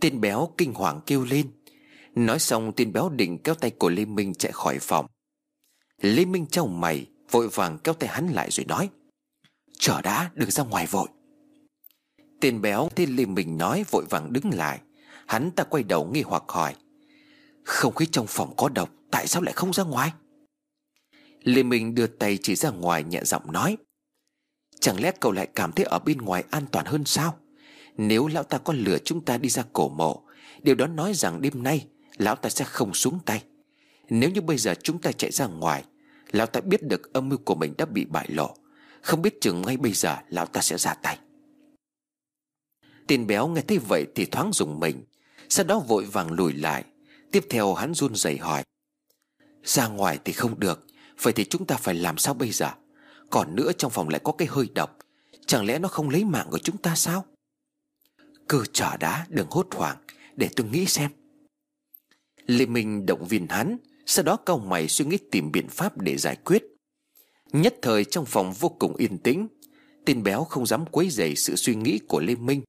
Tên béo kinh hoàng kêu lên. Nói xong, tên béo định kéo tay của Lê Minh chạy khỏi phòng. Lê Minh trong mày, Vội vàng kéo tay hắn lại rồi nói, Chờ đã, đừng ra ngoài vội. Tên béo thấy Lê Minh nói, vội vàng đứng lại. Hắn ta quay đầu nghi hoặc hỏi, Không khí trong phòng có độc, Tại sao lại không ra ngoài? Lê Minh đưa tay chỉ ra ngoài nhẹ giọng nói Chẳng lẽ cậu lại cảm thấy ở bên ngoài an toàn hơn sao? Nếu lão ta có lừa chúng ta đi ra cổ mộ, Điều đó nói rằng đêm nay Lão ta sẽ không xuống tay. Nếu như bây giờ chúng ta chạy ra ngoài, Lão ta biết được âm mưu của mình đã bị bại lộ. Không biết chừng ngay bây giờ Lão ta sẽ ra tay. Tiền béo nghe thấy vậy thì thoáng dùng mình, Sau đó vội vàng lùi lại. Tiếp theo hắn run rẩy hỏi, Ra ngoài thì không được, Vậy thì chúng ta phải làm sao bây giờ? Còn nữa trong phòng lại có cái hơi độc. Chẳng lẽ nó không lấy mạng của chúng ta sao? Cứ chờ đã đừng hốt hoảng, Để tôi nghĩ xem. Lê Minh động viên hắn, Sau đó cau mày suy nghĩ tìm biện pháp để giải quyết. Nhất thời trong phòng vô cùng yên tĩnh. Tên béo không dám quấy rầy sự suy nghĩ của Lê Minh.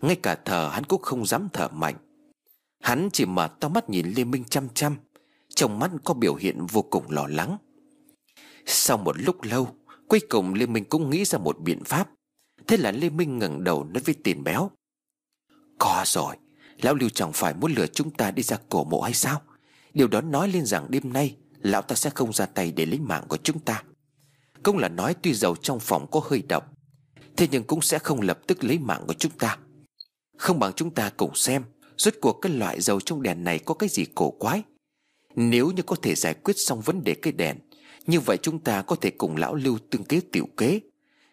Ngay cả thở hắn cũng không dám thở mạnh. Hắn chỉ mở to mắt nhìn Lê Minh chăm chăm, Trong mắt có biểu hiện vô cùng lo lắng. Sau một lúc lâu Cuối cùng Lê Minh cũng nghĩ ra một biện pháp. Thế là Lê Minh ngẩng đầu nói với tiền béo, Có rồi, Lão Lưu chẳng phải muốn lừa chúng ta đi ra cổ mộ hay sao? Điều đó nói lên rằng đêm nay, Lão ta sẽ không ra tay để lấy mạng của chúng ta. Công là nói tuy dầu trong phòng có hơi độc Thế nhưng cũng sẽ không lập tức lấy mạng của chúng ta. Không bằng chúng ta cùng xem, Rốt cuộc cái loại dầu trong đèn này có cái gì cổ quái. Nếu như có thể giải quyết xong vấn đề cái đèn như vậy chúng ta có thể cùng lão lưu tương kế tiểu kế.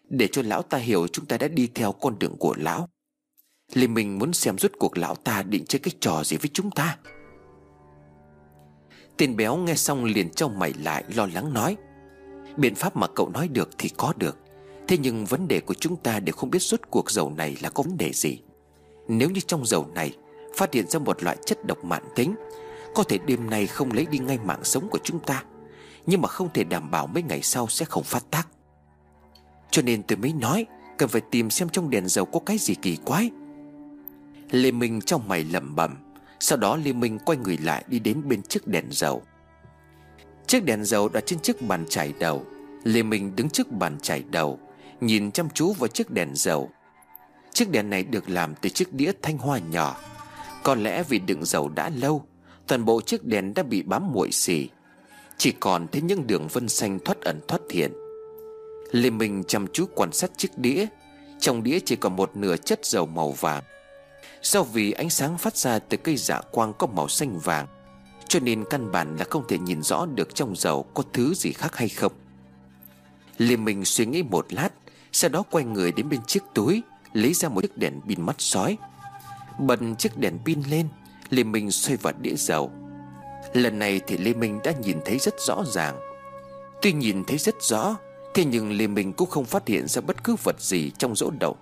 Để cho lão ta hiểu chúng ta đã đi theo con đường của lão. Liên Minh muốn xem rút cuộc lão ta định chơi cái trò gì với chúng ta. Tên béo nghe xong liền trong mày lại, lo lắng nói. Biện pháp mà cậu nói được thì có được. Thế nhưng vấn đề của chúng ta đều không biết rốt cuộc dầu này là có vấn đề gì. Nếu như trong dầu này Phát hiện ra một loại chất độc mạn tính, Có thể đêm nay không lấy đi ngay mạng sống của chúng ta. Nhưng mà không thể đảm bảo mấy ngày sau sẽ không phát tác. Cho nên tôi mới nói, Cần phải tìm xem trong đèn dầu có cái gì kỳ quái. Lê Minh trong mày lẩm bẩm, Sau đó Lê Minh quay người lại đi đến bên chiếc đèn dầu. Chiếc đèn dầu đặt trên chiếc bàn chải đầu. Lê Minh đứng trước bàn chải đầu, Nhìn chăm chú vào chiếc đèn dầu. Chiếc đèn này được làm từ chiếc đĩa thanh hoa nhỏ. Có lẽ vì đựng dầu đã lâu, Toàn bộ chiếc đèn đã bị bám muội xì. Chỉ còn thấy những đường vân xanh thoát ẩn thoát hiện. Lê Minh chăm chú quan sát chiếc đĩa. Trong đĩa chỉ còn một nửa chất dầu màu vàng. Do vì ánh sáng phát ra từ cây dạ quang có màu xanh vàng, Cho nên căn bản là không thể nhìn rõ được trong dầu có thứ gì khác hay không. Liêm Minh suy nghĩ một lát, Sau đó quay người đến bên chiếc túi, Lấy ra một chiếc đèn pin mắt sói. Bật chiếc đèn pin lên, Lê Minh xoay vào đĩa dầu. Lần này thì Lê Minh đã nhìn thấy rất rõ ràng. Tuy nhìn thấy rất rõ, Thế nhưng Lê Minh cũng không phát hiện ra bất cứ vật gì trong rỗ đậu.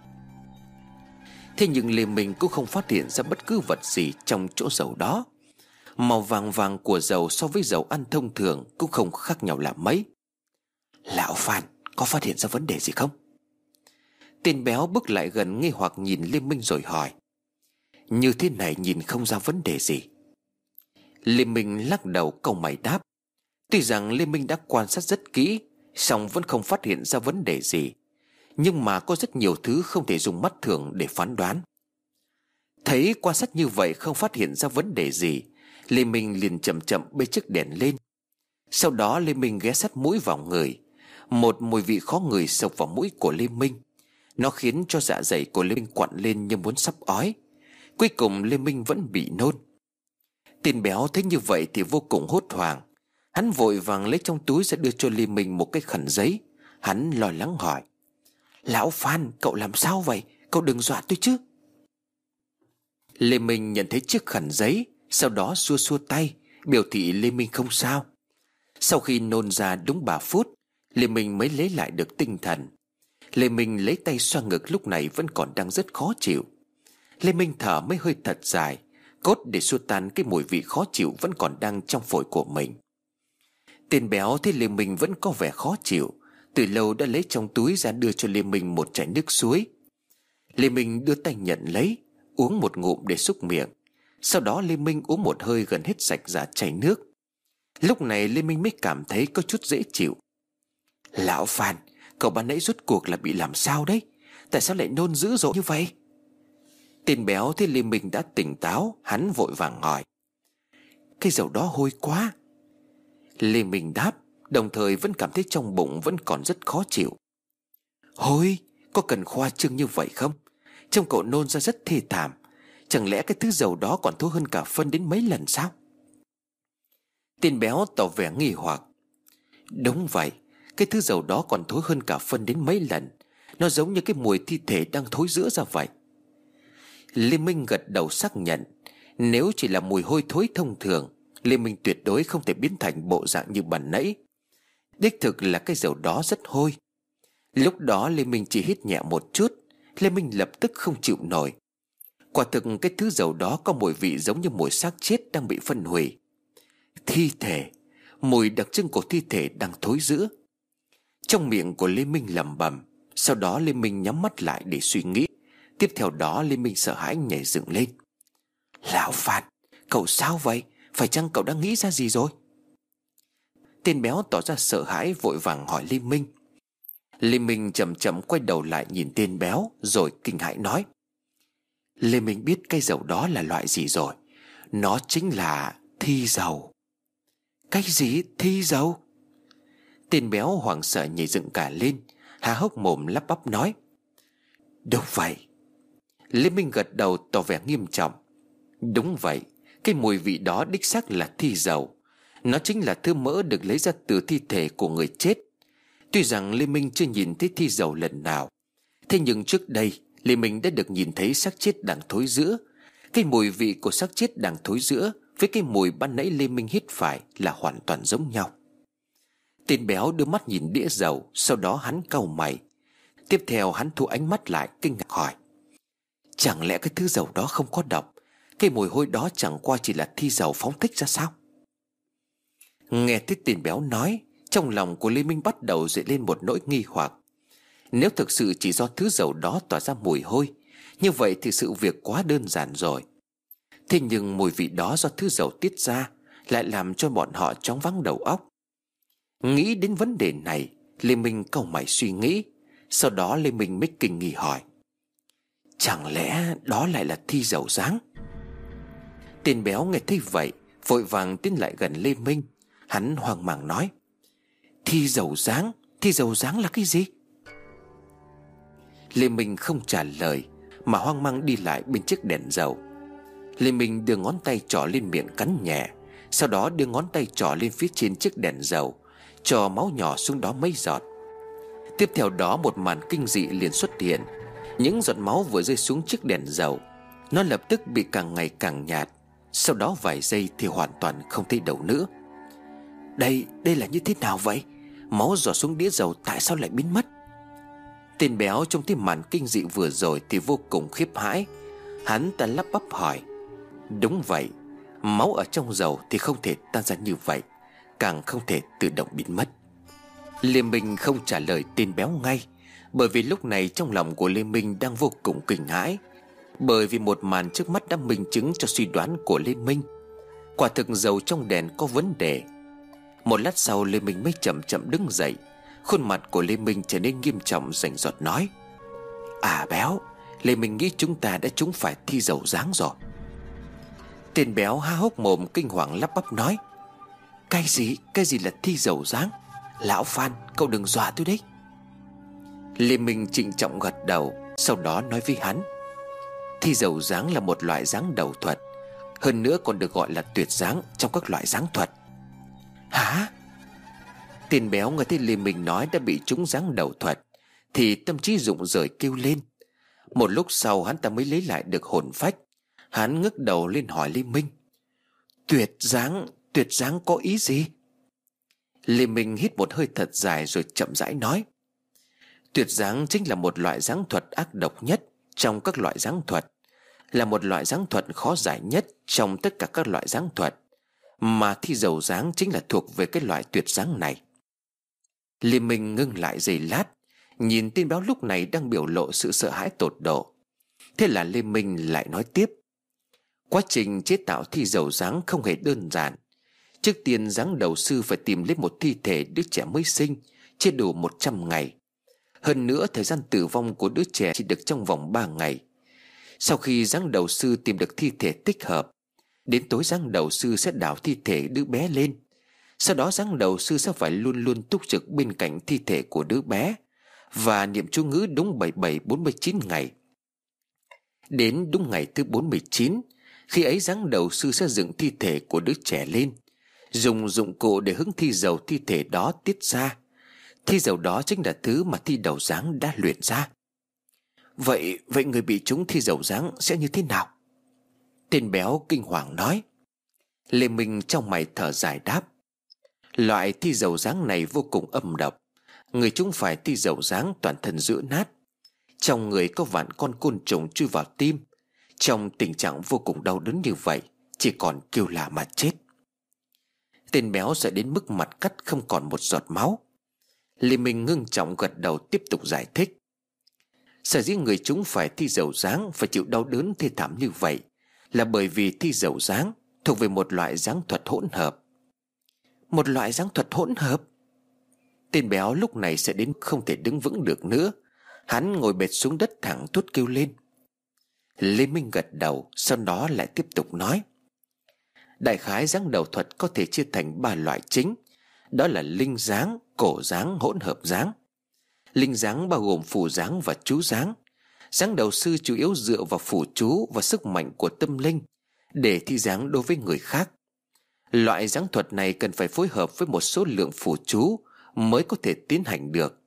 Thế nhưng Lê Minh cũng không phát hiện ra bất cứ vật gì trong chỗ dầu đó. Màu vàng vàng của dầu so với dầu ăn thông thường cũng không khác nhau là mấy. Lão Phan, có phát hiện ra vấn đề gì không? Tên béo bước lại gần nghi hoặc nhìn Lê Minh rồi hỏi. Như thế này nhìn không ra vấn đề gì. Lê Minh lắc đầu câu mày đáp. Tuy rằng Lê Minh đã quan sát rất kỹ, song vẫn không phát hiện ra vấn đề gì. Nhưng mà có rất nhiều thứ không thể dùng mắt thường để phán đoán. Thấy quan sát như vậy không phát hiện ra vấn đề gì Lê Minh liền chậm chậm bê chiếc đèn lên. Sau đó Lê Minh ghé sát mũi vào người. Một mùi vị khó người sộc vào mũi của Lê Minh. Nó khiến cho dạ dày của Lê Minh quặn lên như muốn sắp ói. Cuối cùng Lê Minh vẫn bị nôn. Tên béo thấy như vậy thì vô cùng hốt hoảng. Hắn vội vàng lấy trong túi ra đưa cho Lê Minh một cái khẩn giấy. Hắn lo lắng hỏi, Lão Phan, cậu làm sao vậy? Cậu đừng dọa tôi chứ. Lê Minh nhận thấy chiếc khẩn giấy, Sau đó xua xua tay, Biểu thị Lê Minh không sao. Sau khi nôn ra đúng 3 phút Lê Minh mới lấy lại được tinh thần. Lê Minh lấy tay xoa ngực lúc này vẫn còn đang rất khó chịu. Lê Minh thở mới hơi thật dài. Cốt để xua tan cái mùi vị khó chịu vẫn còn đang trong phổi của mình. Tên béo thấy Lê Minh vẫn có vẻ khó chịu, Từ lâu đã lấy trong túi ra đưa cho Lê Minh một chai nước suối. Lê Minh đưa tay nhận lấy, Uống một ngụm để xúc miệng. Sau đó Lê Minh uống một hơi gần hết sạch ra chai nước. Lúc này Lê Minh mới cảm thấy có chút dễ chịu. Lão Phan, Cậu ban nãy rút cuộc là bị làm sao đấy? Tại sao lại nôn dữ dội như vậy? Tên béo thấy Lê Minh đã tỉnh táo, Hắn vội vàng hỏi. Cái dầu đó hôi quá. Lê Minh đáp, Đồng thời vẫn cảm thấy trong bụng vẫn còn rất khó chịu. Hôi, Có cần khoa trương như vậy không? Trông cậu nôn ra rất thê thảm. Chẳng lẽ cái thứ dầu đó còn thua hơn cả phân đến mấy lần sao? Tên béo tỏ vẻ nghi hoặc. Đúng vậy, cái thứ dầu đó còn thối hơn cả phân đến mấy lần. Nó giống như cái mùi thi thể đang thối giữa ra vậy. Lê Minh gật đầu xác nhận, Nếu chỉ là mùi hôi thối thông thường Lê Minh tuyệt đối không thể biến thành bộ dạng như bản nãy. Đích thực là cái dầu đó rất hôi. Lúc đó Lê Minh chỉ hít nhẹ một chút Lê Minh lập tức không chịu nổi. Quả thực cái thứ dầu đó có mùi vị giống như mùi xác chết đang bị phân hủy. Thi thể, Mùi đặc trưng của thi thể đang thối giữa trong miệng của Lê Minh lẩm bẩm, Sau đó Lê Minh nhắm mắt lại để suy nghĩ. Tiếp theo đó Lê Minh sợ hãi nhảy dựng lên. Lão Phan Cậu sao vậy? Phải chăng cậu đã nghĩ ra gì rồi? Tên béo tỏ ra sợ hãi, vội vàng hỏi Lê Minh. Lê Minh chậm chậm quay đầu lại nhìn tên béo, Rồi kinh hãi nói. Lê Minh biết cây dầu đó là loại gì rồi. Nó chính là thi dầu. Cái gì? Thi dầu? Tên béo hoảng sợ nhảy dựng cả lên, há hốc mồm lắp bắp nói. Đúng vậy? Lê Minh gật đầu tỏ vẻ nghiêm trọng. Đúng vậy, Cái mùi vị đó đích xác là thi dầu. Nó chính là thứ mỡ được lấy ra từ thi thể của người chết. Tuy rằng Lê Minh chưa nhìn thấy thi dầu lần nào. Thế nhưng trước đây Lê Minh đã được nhìn thấy xác chết đang thối giữa. Cái mùi vị của xác chết đang thối giữa Với cái mùi ban nãy Lê Minh hít phải Là hoàn toàn giống nhau. Tên béo đưa mắt nhìn đĩa dầu, Sau đó hắn cau mày. Tiếp theo hắn thu ánh mắt lại, kinh ngạc hỏi. Chẳng lẽ cái thứ dầu đó không có độc? Cái mùi hôi đó chẳng qua chỉ là thi dầu phóng thích ra sao? Nghe thấy tiền béo nói, Trong lòng của Lê Minh bắt đầu dậy lên một nỗi nghi hoặc. Nếu thực sự chỉ do thứ dầu đó tỏa ra mùi hôi, Như vậy thì sự việc quá đơn giản rồi. Thế nhưng mùi vị đó do thứ dầu tiết ra, Lại làm cho bọn họ chóng vắng đầu óc. Nghĩ đến vấn đề này, Lê Minh cầu mày suy nghĩ. Sau đó Lê Minh mới kinh nghi hỏi. Chẳng lẽ đó lại là thi dầu dáng? Tên béo nghe thấy vậy, Vội vàng tiến lại gần Lê Minh. Hắn hoang mang nói, Thi dầu dáng, Thi dầu dáng là cái gì? Lê Minh không trả lời, Mà hoang mang đi lại bên chiếc đèn dầu. Lê Minh đưa ngón tay trỏ lên miệng cắn nhẹ, Sau đó đưa ngón tay trỏ lên phía trên chiếc đèn dầu, Cho máu nhỏ xuống đó mấy giọt. Tiếp theo đó một màn kinh dị liền xuất hiện. Những giọt máu vừa rơi xuống chiếc đèn dầu Nó lập tức bị càng ngày càng nhạt. Sau đó vài giây thì hoàn toàn không thấy đâu nữa. Đây, đây là như thế nào vậy? Máu giọt xuống đĩa dầu tại sao lại biến mất? Tên béo trong cái màn kinh dị vừa rồi Thì vô cùng khiếp hãi. Hắn ta lắp bắp hỏi Đúng vậy Máu ở trong dầu thì không thể tan ra như vậy Càng không thể tự động biến mất. Liên Minh không trả lời tên béo ngay. Bởi vì lúc này trong lòng của Lê Minh đang vô cùng kinh hãi. Bởi vì một màn trước mắt đã minh chứng cho suy đoán của Lê Minh. Quả thực dầu trong đèn có vấn đề. Một lát sau Lê Minh mới chậm chậm đứng dậy. Khuôn mặt của Lê Minh trở nên nghiêm trọng rành giọt nói À béo Lê Minh nghĩ chúng ta đã trúng phải thi dầu dáng rồi. Tên béo há hốc mồm kinh hoàng lắp bắp nói Cái gì, cái gì là thi dầu dáng? Lão Phan cậu đừng dọa tôi đấy. Lê Minh trịnh trọng gật đầu Sau đó nói với hắn. Thi dầu dáng là một loại dáng đầu thuật Hơn nữa còn được gọi là tuyệt dáng Trong các loại dáng thuật. Hả? Tiền béo nghe thấy Lê Minh nói đã bị trúng dáng đầu thuật Thì tâm trí rụng rời kêu lên. Một lúc sau hắn ta mới lấy lại được hồn phách. Hắn ngước đầu lên hỏi Lê Minh. Tuyệt dáng Tuyệt dáng có ý gì? Lê Minh hít một hơi thật dài rồi chậm rãi nói Tuyệt dáng chính là một loại dáng thuật ác độc nhất Trong các loại dáng thuật, Là một loại dáng thuật khó giải nhất Trong tất cả các loại dáng thuật, Mà thi dầu dáng chính là thuộc về cái loại tuyệt dáng này. Liên Minh ngưng lại giây lát, Nhìn tin báo lúc này đang biểu lộ sự sợ hãi tột độ. Thế là Lê Minh lại nói tiếp, Quá trình chế tạo thi dầu dáng không hề đơn giản. Trước tiên giáng đầu sư phải tìm lấy một thi thể đứa trẻ mới sinh Chưa đủ 100 ngày. Hơn nữa, thời gian tử vong của đứa trẻ chỉ được trong vòng 3 ngày. Sau khi giáng đầu sư tìm được thi thể tích hợp, Đến tối giáng đầu sư sẽ đào thi thể đứa bé lên. Sau đó giáng đầu sư sẽ phải luôn luôn túc trực bên cạnh thi thể của đứa bé Và niệm chú ngữ đúng 7749 ngày. Đến đúng ngày thứ 49 Khi ấy giáng đầu sư sẽ dựng thi thể của đứa trẻ lên, Dùng dụng cụ để hứng thi dầu thi thể đó tiết ra. Thi dầu đó chính là thứ mà thi đầu dáng đã luyện ra. Vậy, vậy người bị trúng thi dầu dáng sẽ như thế nào? Tên béo kinh hoàng nói. Lê Minh trong mày thở dài đáp. Loại thi dầu dáng này vô cùng âm độc. Người chúng phải thi dầu dáng toàn thân giữa nát. Trong người có vạn con côn trùng chui vào tim. Trong tình trạng vô cùng đau đớn như vậy Chỉ còn kêu là mà chết. Tên béo sợ đến mức mặt cắt không còn một giọt máu. Lê Minh ngưng trọng gật đầu tiếp tục giải thích. Sở dĩ người chúng phải thi dầu dáng, Phải chịu đau đớn thê thảm như vậy Là bởi vì thi dầu dáng Thuộc về một loại dáng thuật hỗn hợp. Một loại dáng thuật hỗn hợp? Tên béo lúc này sẽ đến không thể đứng vững được nữa. Hắn ngồi bệt xuống đất thẳng thốt kêu lên. Lê Minh gật đầu, Sau đó lại tiếp tục nói. Đại khái dáng đầu thuật có thể chia thành ba loại chính. Đó là linh dáng, cổ dáng, hỗn hợp dáng. Linh dáng bao gồm phù dáng và chú dáng. Dáng đầu sư chủ yếu dựa vào phù chú và sức mạnh của tâm linh Để thi dáng đối với người khác. Loại dáng thuật này cần phải phối hợp với một số lượng phù chú Mới có thể tiến hành được.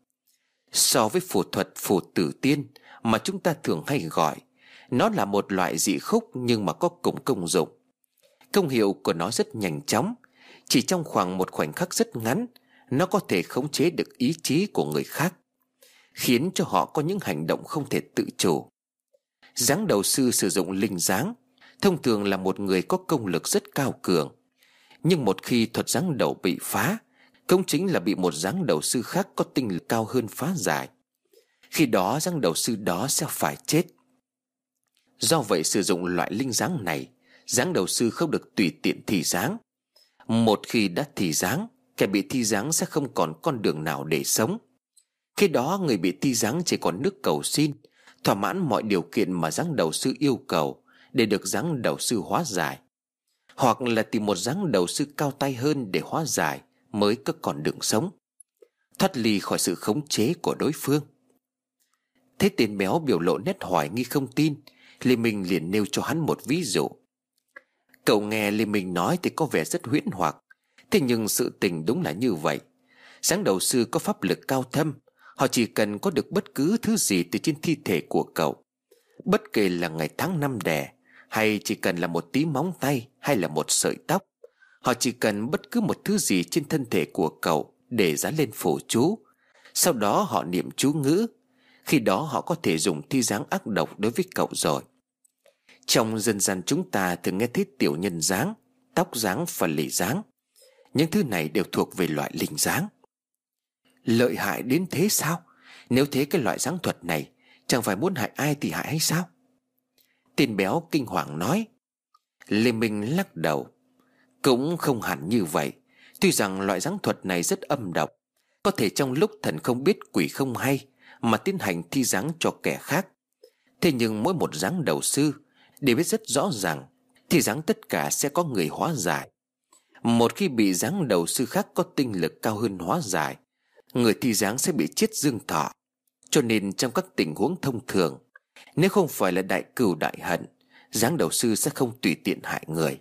So với phù thuật phù tử tiên Mà chúng ta thường hay gọi Nó là một loại dị khúc nhưng mà có cùng công dụng. Công hiệu của nó rất nhanh chóng chỉ trong khoảng một khoảnh khắc rất ngắn, Nó có thể khống chế được ý chí của người khác, Khiến cho họ có những hành động không thể tự chủ. Giáng đầu sư sử dụng linh dáng Thông thường là một người có công lực rất cao cường. Nhưng một khi thuật giáng đầu bị phá, Công chính là bị một giáng đầu sư khác có tinh lực cao hơn phá giải. Khi đó, giáng đầu sư đó sẽ phải chết. Do vậy, sử dụng loại linh dáng này, Giáng đầu sư không được tùy tiện thì dáng một khi đã thi dáng, Kẻ bị thi dáng sẽ không còn con đường nào để sống. Khi đó, người bị thi dáng chỉ còn nước cầu xin, Thỏa mãn mọi điều kiện mà giáng đầu sư yêu cầu Để được giáng đầu sư hóa giải. Hoặc là tìm một giáng đầu sư cao tay hơn để hóa giải Mới có còn đường sống. Thoát ly khỏi sự khống chế của đối phương. Thế tên béo biểu lộ nét hoài nghi không tin, Lê Minh liền nêu cho hắn một ví dụ. Cậu nghe Lê Minh nói thì có vẻ rất huyễn hoặc. Thế nhưng sự tình đúng là như vậy. Sáng đầu sư có pháp lực cao thâm, Họ chỉ cần có được bất cứ thứ gì từ trên thi thể của cậu. Bất kể là ngày tháng năm đẻ Hay chỉ cần là một tí móng tay, Hay là một sợi tóc, Họ chỉ cần bất cứ một thứ gì trên thân thể của cậu Để dán lên phổ chú. Sau đó họ niệm chú ngữ. Khi đó họ có thể dùng thi dáng ác độc đối với cậu rồi trong dân gian chúng ta thường nghe thấy tiểu nhân dáng, Tóc dáng và lì dáng. Những thứ này đều thuộc về loại linh dáng. Lợi hại đến thế sao? Nếu thế cái loại dáng thuật này, Chẳng phải muốn hại ai thì hại hay sao? Tên béo kinh hoàng nói. Lê Minh lắc đầu. Cũng không hẳn như vậy. Tuy rằng loại dáng thuật này rất âm độc. Có thể trong lúc thần không biết quỷ không hay, Mà tiến hành thi dáng cho kẻ khác. Thế nhưng mỗi một dáng đầu sư để biết rất rõ ràng, Thì dáng tất cả sẽ có người hóa giải. Một khi bị dáng đầu sư khác có tinh lực cao hơn hóa giải, Người thi dáng sẽ bị chết dương thọ. Cho nên trong các tình huống thông thường, Nếu không phải là đại cửu đại hận Giáng đầu sư sẽ không tùy tiện hại người.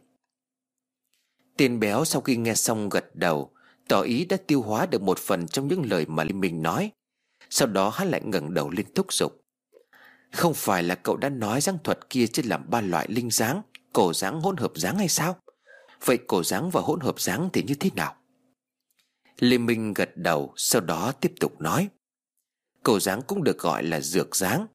Tiền béo sau khi nghe xong gật đầu, Tỏ ý đã tiêu hóa được một phần trong những lời mà Linh Minh nói. Sau đó hắn lại ngẩng đầu lên thúc giục không phải là cậu đã nói răng thuật kia chia làm ba loại linh dáng Cổ dáng hỗn hợp dáng hay sao? Vậy cổ dáng và hỗn hợp dáng thì như thế nào? Lê Minh gật đầu Sau đó tiếp tục nói. Cổ dáng cũng được gọi là dược dáng.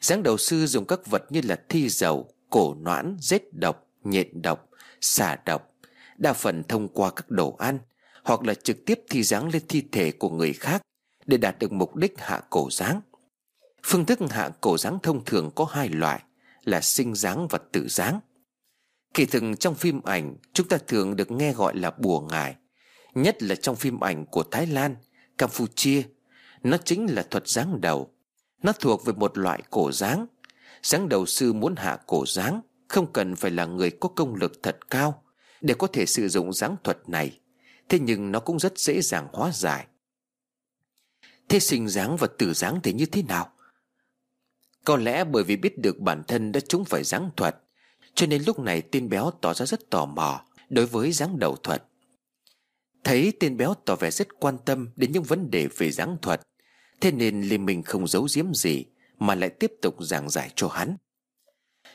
Dáng đầu sư dùng các vật như là thi dầu Cổ noãn, rết độc, nhện độc, xà độc Đa phần thông qua các đồ ăn Hoặc là trực tiếp thi dáng lên thi thể của người khác Để đạt được mục đích hạ cổ dáng. Phương thức hạ cổ dáng thông thường có hai loại, Là sinh dáng và tử dáng. Kỳ thực trong phim ảnh, Chúng ta thường được nghe gọi là bùa ngải, Nhất là trong phim ảnh của Thái Lan, Campuchia. Nó chính là thuật dáng đầu. Nó thuộc về một loại cổ dáng. Dáng đầu sư muốn hạ cổ dáng, Không cần phải là người có công lực thật cao Để có thể sử dụng dáng thuật này. Thế nhưng nó cũng rất dễ dàng hóa giải. Thế sinh dáng và tử dáng thì như thế nào? Có lẽ bởi vì biết được bản thân đã trúng phải giáng thuật, Cho nên lúc này tên béo tỏ ra rất tò mò Đối với giáng đầu thuật. Thấy tên béo tỏ vẻ rất quan tâm Đến những vấn đề về giáng thuật, Thế nên Lê Minh không giấu giếm gì Mà lại tiếp tục giảng giải cho hắn.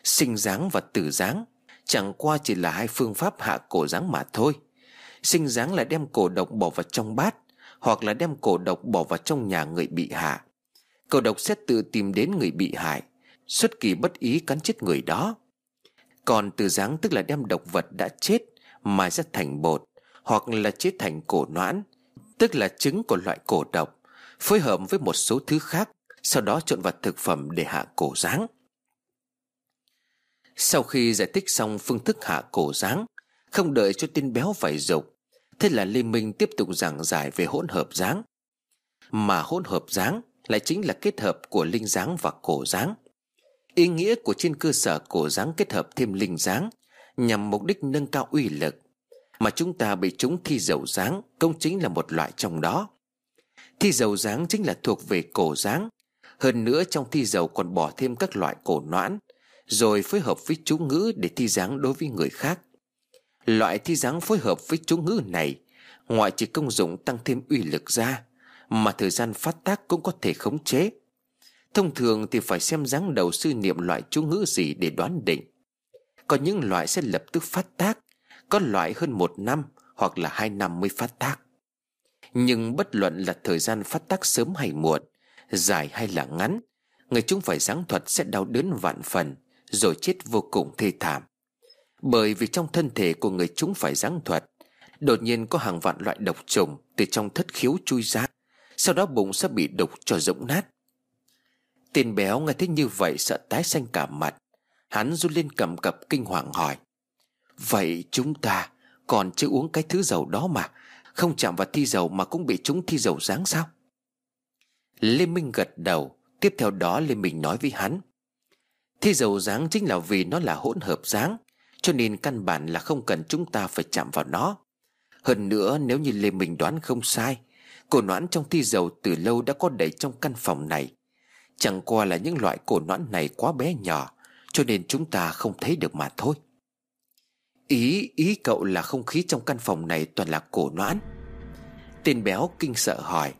Sinh dáng và tử dáng Chẳng qua chỉ là hai phương pháp hạ cổ dáng mà thôi. Sinh dáng là đem cổ độc bỏ vào trong bát, Hoặc là đem cổ độc bỏ vào trong nhà người bị hạ. Cầu độc sẽ tự tìm đến người bị hại. Xuất kỳ bất ý cắn chết người đó. Còn từ dáng tức là đem độc vật đã chết Mà ra thành bột, Hoặc là chế thành cổ noãn, Tức là trứng của loại cổ độc, Phối hợp với một số thứ khác, Sau đó trộn vào thực phẩm để hạ cổ dáng. Sau khi giải thích xong phương thức hạ cổ dáng, Không đợi cho tin béo phải dục Thế là Lê Minh tiếp tục giảng giải về hỗn hợp dáng. Mà hỗn hợp dáng lại chính là kết hợp của linh dáng và cổ dáng. Ý nghĩa của trên cơ sở cổ dáng kết hợp thêm linh dáng Nhằm mục đích nâng cao uy lực Mà chúng ta bị chúng thi dầu dáng Công chính là một loại trong đó. Thi dầu dáng chính là thuộc về cổ dáng. Hơn nữa, trong thi dầu còn bỏ thêm các loại cổ noãn, Rồi phối hợp với chú ngữ để thi dáng đối với người khác. Loại thi dáng phối hợp với chú ngữ này, Ngoại trừ công dụng tăng thêm uy lực ra mà thời gian phát tác cũng có thể khống chế. Thông thường thì phải xem dáng đầu sư niệm loại chú ngữ gì để đoán định. Có những loại sẽ lập tức phát tác, Có loại hơn một năm hoặc là hai năm mới phát tác. Nhưng bất luận là thời gian phát tác sớm hay muộn, Dài hay là ngắn, Người chúng phải giáng thuật sẽ đau đớn vạn phần, Rồi chết vô cùng thê thảm. Bởi vì trong thân thể của người chúng phải giáng thuật, Đột nhiên có hàng vạn loại độc trùng Từ trong thất khiếu chui ra. Sau đó bụng sẽ bị đục cho rỗng nát. Tên béo nghe thấy như vậy sợ tái xanh cả mặt. Hắn run lên cầm cập kinh hoàng hỏi, Vậy chúng ta còn chưa uống cái thứ dầu đó mà, Không chạm vào thi dầu mà cũng bị chúng thi dầu dáng sao? Lê Minh gật đầu, Tiếp theo đó Lê Minh nói với hắn, Thi dầu dáng chính là vì nó là hỗn hợp dáng Cho nên căn bản là không cần chúng ta phải chạm vào nó. Hơn nữa nếu như Lê Minh đoán không sai Cổ noãn trong thi dầu từ lâu đã có đầy trong căn phòng này. Chẳng qua là những loại cổ noãn này quá bé nhỏ Cho nên chúng ta không thấy được mà thôi. Ý, ý cậu là không khí trong căn phòng này toàn là cổ noãn. Tên béo kinh sợ hỏi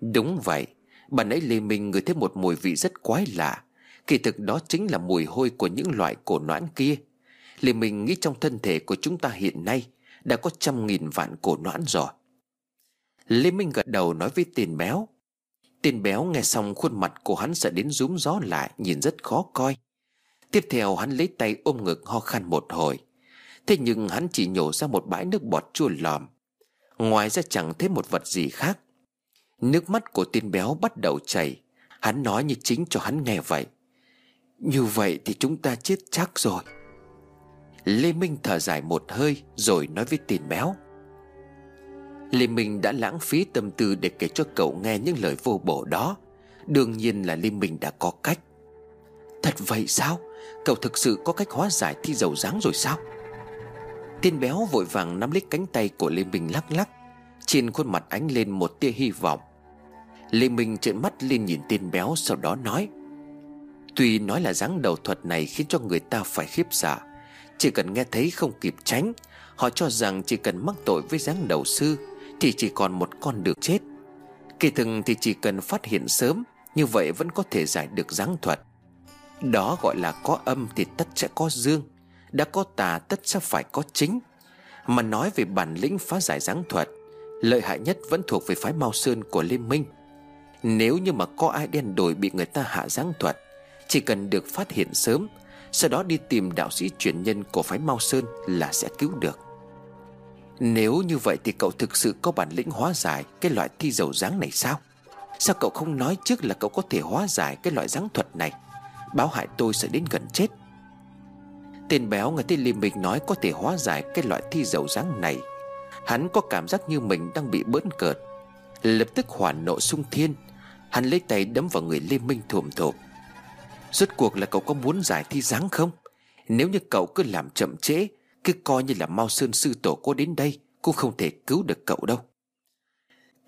Đúng vậy Bạn ấy Lê Minh ngửi thấy một mùi vị rất quái lạ. Kỳ thực đó chính là mùi hôi của những loại cổ noãn kia. Lê Minh nghĩ trong thân thể của chúng ta hiện nay Đã có trăm nghìn vạn cổ noãn rồi. Lê Minh gật đầu nói với tên béo. Tên béo nghe xong khuôn mặt của hắn sợ đến rúm gió lại Nhìn rất khó coi. Tiếp theo hắn lấy tay ôm ngực ho khan một hồi. Thế nhưng hắn chỉ nhổ ra một bãi nước bọt chua lòm. Ngoài ra chẳng thấy một vật gì khác. Nước mắt của tên béo bắt đầu chảy. Hắn nói như chính cho hắn nghe vậy. Như vậy thì chúng ta chết chắc rồi. Lê Minh thở dài một hơi Rồi nói với tên béo. Lê Minh đã lãng phí tâm tư để kể cho cậu nghe những lời vô bổ đó. Đương nhiên là Lê Minh đã có cách. Thật vậy sao? Cậu thực sự có cách hóa giải thi dầu dáng rồi sao? Tiên béo vội vàng nắm lấy cánh tay của Lê Minh lắc lắc. Trên khuôn mặt ánh lên một tia hy vọng. Lê Minh trợn mắt lên nhìn tiên béo, Sau đó nói, Tuy nói là dáng đầu thuật này khiến cho người ta phải khiếp sợ, Chỉ cần nghe thấy không kịp tránh, Họ cho rằng chỉ cần mắc tội với dáng đầu sư thì chỉ còn một con đường chết. Kỳ thực thì chỉ cần phát hiện sớm, Như vậy vẫn có thể giải được giáng thuật. Đó gọi là có âm thì tất sẽ có dương. Đã có tà, tất sẽ phải có chính. Mà nói về bản lĩnh phá giải giáng thuật, Lợi hại nhất vẫn thuộc về phái Mao Sơn của Lê Minh. Nếu như mà có ai đen đổi bị người ta hạ giáng thuật, Chỉ cần được phát hiện sớm, Sau đó đi tìm đạo sĩ truyền nhân của phái Mao Sơn là sẽ cứu được nếu như vậy thì cậu thực sự có bản lĩnh hóa giải Cái loại thi dầu dáng này sao? Sao cậu không nói trước là cậu có thể hóa giải Cái loại dáng thuật này? Báo hại tôi sẽ đến gần chết. Tên béo nghe tên Liêm Minh nói Có thể hóa giải cái loại thi dầu dáng này. Hắn có cảm giác như mình đang bị bỡn cợt. Lập tức hoàn nộ sung thiên. Hắn lấy tay đấm vào người Lê Minh thùm thộp. Rốt cuộc là cậu có muốn giải thi dáng không? Nếu như cậu cứ làm chậm trễ cứ coi như là Mao Sơn sư tổ có đến đây Cũng không thể cứu được cậu đâu.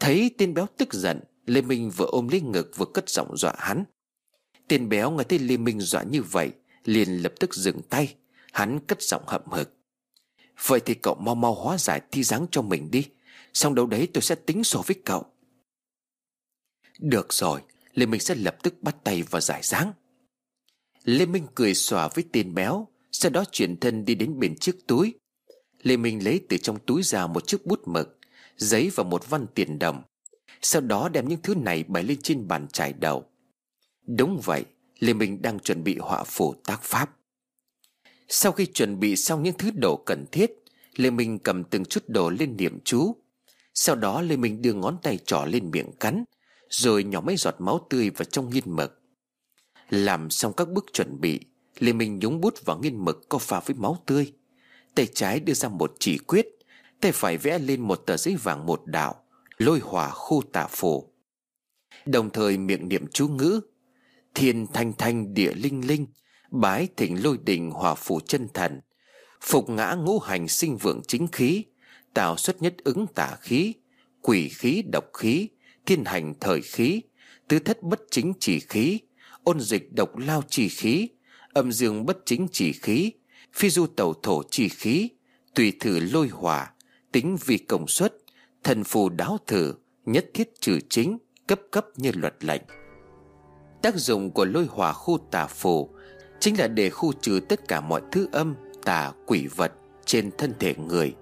Thấy tên béo tức giận, Lê Minh vừa ôm lấy ngực vừa cất giọng dọa hắn. Tên béo nghe thấy Lê Minh dọa như vậy, Liền lập tức dừng tay. Hắn cất giọng hậm hực. Vậy thì cậu mau mau hóa giải thi dáng cho mình đi, Xong đâu đấy tôi sẽ tính sổ với cậu. Được rồi, Lê Minh sẽ lập tức bắt tay vào giải dáng. Lê Minh cười xòa với tên béo sau đó chuyển thân đi đến bên chiếc túi. Lê Minh lấy từ trong túi ra một chiếc bút mực, Giấy và một văn tiền đồng. Sau đó đem những thứ này bày lên trên bàn trải đầu. Đúng vậy, Lê Minh đang chuẩn bị họa phổ tác pháp. Sau khi chuẩn bị xong những thứ đồ cần thiết, Lê Minh cầm từng chút đồ lên niệm chú. Sau đó Lê Minh đưa ngón tay trỏ lên miệng cắn, Rồi nhỏ mấy giọt máu tươi vào trong nghiên mực. Làm xong các bước chuẩn bị Lê Minh nhúng bút vào nghiên mực có pha với máu tươi. Tay trái đưa ra một chỉ quyết, Tay phải vẽ lên một tờ giấy vàng một đạo Lôi hỏa khu tả phổ Đồng thời miệng niệm chú ngữ, Thiên thanh thanh địa linh linh, Bái thỉnh lôi đình hòa phủ chân thần, Phục ngã ngũ hành sinh vượng chính khí, Tạo xuất nhất ứng tả khí, Quỷ khí độc khí, Thiên hành thời khí, Tứ thất bất chính chỉ khí, Ôn dịch độc lao chỉ khí Âm dương bất chính chỉ khí, Phi du tẩu thổ chỉ khí, Tùy thử lôi hỏa, Tính vì công suất Thần phù đáo thử, Nhất thiết trừ chính, Cấp cấp như luật lệnh. Tác dụng của lôi hỏa khu tà phù Chính là để khu trừ tất cả mọi thứ âm, Tà, quỷ vật Trên thân thể người.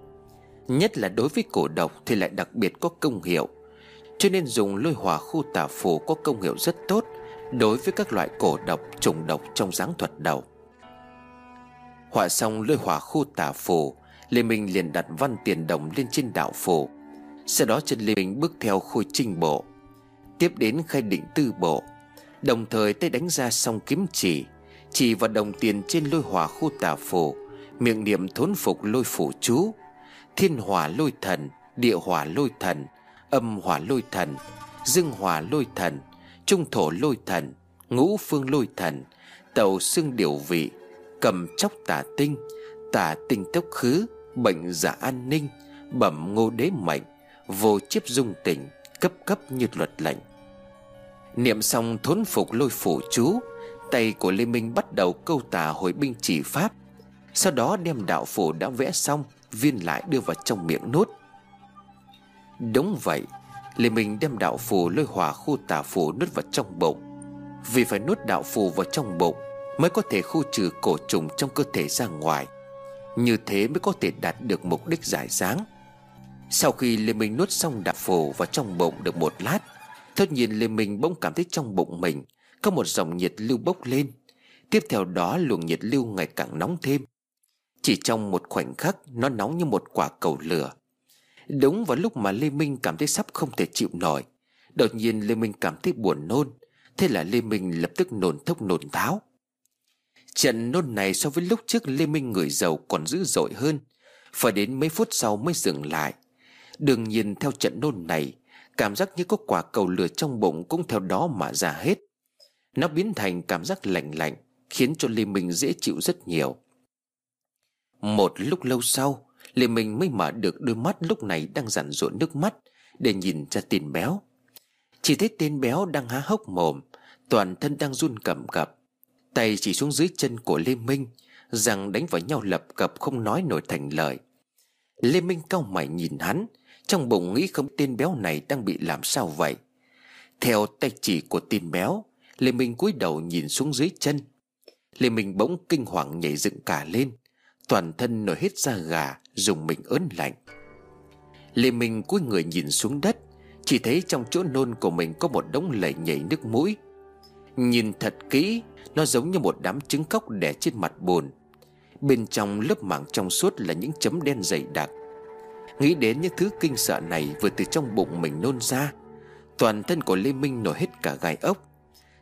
Nhất là đối với cổ độc Thì lại đặc biệt có công hiệu, Cho nên dùng lôi hỏa khu tà phù Có công hiệu rất tốt. Đối với các loại cổ độc, trùng độc trong dáng thuật đầu. Họa xong lôi hỏa khu tà phù, Lê Minh liền đặt văn tiền đồng lên trên đạo phù. Sau đó chân Lê Minh bước theo khôi trinh bộ, Tiếp đến khai định tư bộ. Đồng thời tay đánh ra song kiếm chỉ Chỉ vào đồng tiền trên lôi hỏa khu tà phù, Miệng niệm thốn phục lôi phủ chú. Thiên hỏa lôi thần, Địa hỏa lôi thần, Âm hỏa lôi thần, Dương hỏa lôi thần Trung thổ lôi thần, Ngũ phương lôi thần, Tàu xương điều vị, Cầm chóc tả tinh Tả tinh tốc khứ, Bệnh giả an ninh, Bẩm ngô đế mệnh, Vô chiếp dung tình, Cấp cấp như luật lệnh. Niệm xong thốn phục lôi phủ chú, Tay của Lê Minh bắt đầu câu tả hồi binh chỉ pháp. Sau đó đem đạo phủ đã vẽ xong, Viên lại đưa vào trong miệng nốt Đúng vậy Lê Minh đem đạo phù lôi hỏa khu tà phù nuốt vào trong bụng. Vì phải nuốt đạo phù vào trong bụng Mới có thể khu trừ cổ trùng trong cơ thể ra ngoài. Như thế mới có thể đạt được mục đích giải sáng. Sau khi Lê Minh nuốt xong đạo phù vào trong bụng được một lát Tất nhiên Lê Minh bỗng cảm thấy trong bụng mình Có một dòng nhiệt lưu bốc lên. Tiếp theo đó, luồng nhiệt lưu ngày càng nóng thêm. Chỉ trong một khoảnh khắc, Nó nóng như một quả cầu lửa. Đúng vào lúc mà Lê Minh cảm thấy sắp không thể chịu nổi, Đột nhiên Lê Minh cảm thấy buồn nôn, Thế là Lê Minh lập tức nôn thốc nôn tháo. Trận nôn này so với lúc trước Lê Minh người giàu còn dữ dội hơn, Phải đến mấy phút sau mới dừng lại. Đương nhiên theo trận nôn này, Cảm giác như có quả cầu lửa trong bụng cũng theo đó mà ra hết. Nó biến thành cảm giác lạnh lạnh, Khiến cho Lê Minh dễ chịu rất nhiều. Một lúc lâu sau Lê Minh mới mở được đôi mắt lúc này đang rằn rộn nước mắt, Để nhìn ra tên béo. Chỉ thấy tên béo đang há hốc mồm, Toàn thân đang run cầm cập. Tay chỉ xuống dưới chân của Lê Minh, Rằng đánh vào nhau lập cập không nói nổi thành lời. Lê Minh cau mày nhìn hắn, Trong bụng nghĩ không tên béo này đang bị làm sao vậy. Theo tay chỉ của tên béo, Lê Minh cúi đầu nhìn xuống dưới chân. Lê Minh bỗng kinh hoàng nhảy dựng cả lên, Toàn thân nổi hết da gà Dùng mình ớn lạnh. Lê Minh cúi người nhìn xuống đất, Chỉ thấy trong chỗ nôn của mình Có một đống lầy nhảy nước mũi. Nhìn thật kỹ, Nó giống như một đám trứng cốc đẻ trên mặt bồn. Bên trong lớp mảng trong suốt Là những chấm đen dày đặc. Nghĩ đến những thứ kinh sợ này Vừa từ trong bụng mình nôn ra, Toàn thân của Lê Minh nổi hết cả gai ốc.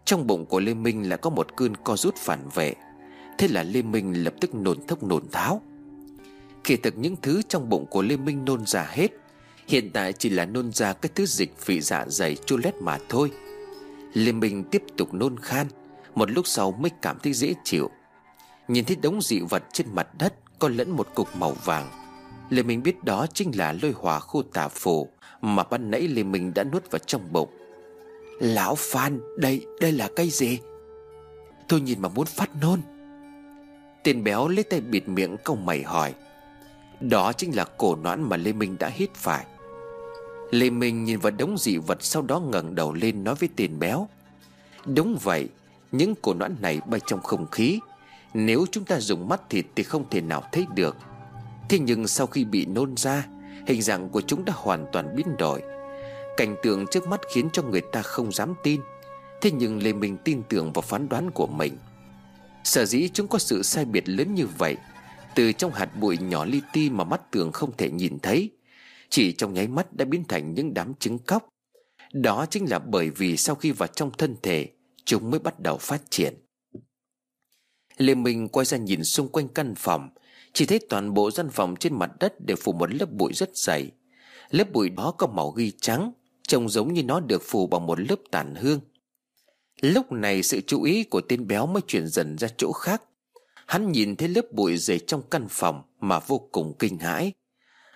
Trong bụng của Lê Minh lại có một cơn co rút phản vệ. Thế là Lê Minh lập tức nôn thốc nôn tháo. Kỳ thực những thứ trong bụng của Lê Minh nôn ra hết Hiện tại chỉ là nôn ra cái thứ dịch vị dạ dày chua lét mà thôi. Lê Minh tiếp tục nôn khan Một lúc sau mới cảm thấy dễ chịu. Nhìn thấy đống dị vật trên mặt đất Có lẫn một cục màu vàng Lê Minh biết đó chính là lôi hỏa khu tà phù Mà ban nãy Lê Minh đã nuốt vào trong bụng. Lão Phan Đây, đây là cây gì? Tôi nhìn mà muốn phát nôn. Tên béo lấy tay bịt miệng câu mày hỏi. Đó chính là cổ noãn mà Lê Minh đã hít phải. Lê Minh nhìn vào đống dị vật Sau đó ngẩng đầu lên nói với tiền béo. Đúng vậy, Những cổ noãn này bay trong không khí. Nếu chúng ta dùng mắt thịt Thì không thể nào thấy được. Thế nhưng sau khi bị nôn ra, Hình dạng của chúng đã hoàn toàn biến đổi. Cảnh tượng trước mắt khiến cho người ta không dám tin. Thế nhưng Lê Minh tin tưởng vào phán đoán của mình. Sở dĩ chúng có sự sai biệt lớn như vậy từ trong hạt bụi nhỏ li ti mà mắt tường không thể nhìn thấy. Chỉ trong nháy mắt đã biến thành những đám trứng cóc. Đó chính là bởi vì sau khi vào trong thân thể, Chúng mới bắt đầu phát triển. Lê Minh quay ra nhìn xung quanh căn phòng. Chỉ thấy toàn bộ gian phòng trên mặt đất đều phủ một lớp bụi rất dày. Lớp bụi đó có màu ghi trắng, Trông giống như nó được phủ bằng một lớp tàn hương. Lúc này sự chú ý của tên béo mới chuyển dần ra chỗ khác. Hắn nhìn thấy lớp bụi dày trong căn phòng Mà vô cùng kinh hãi.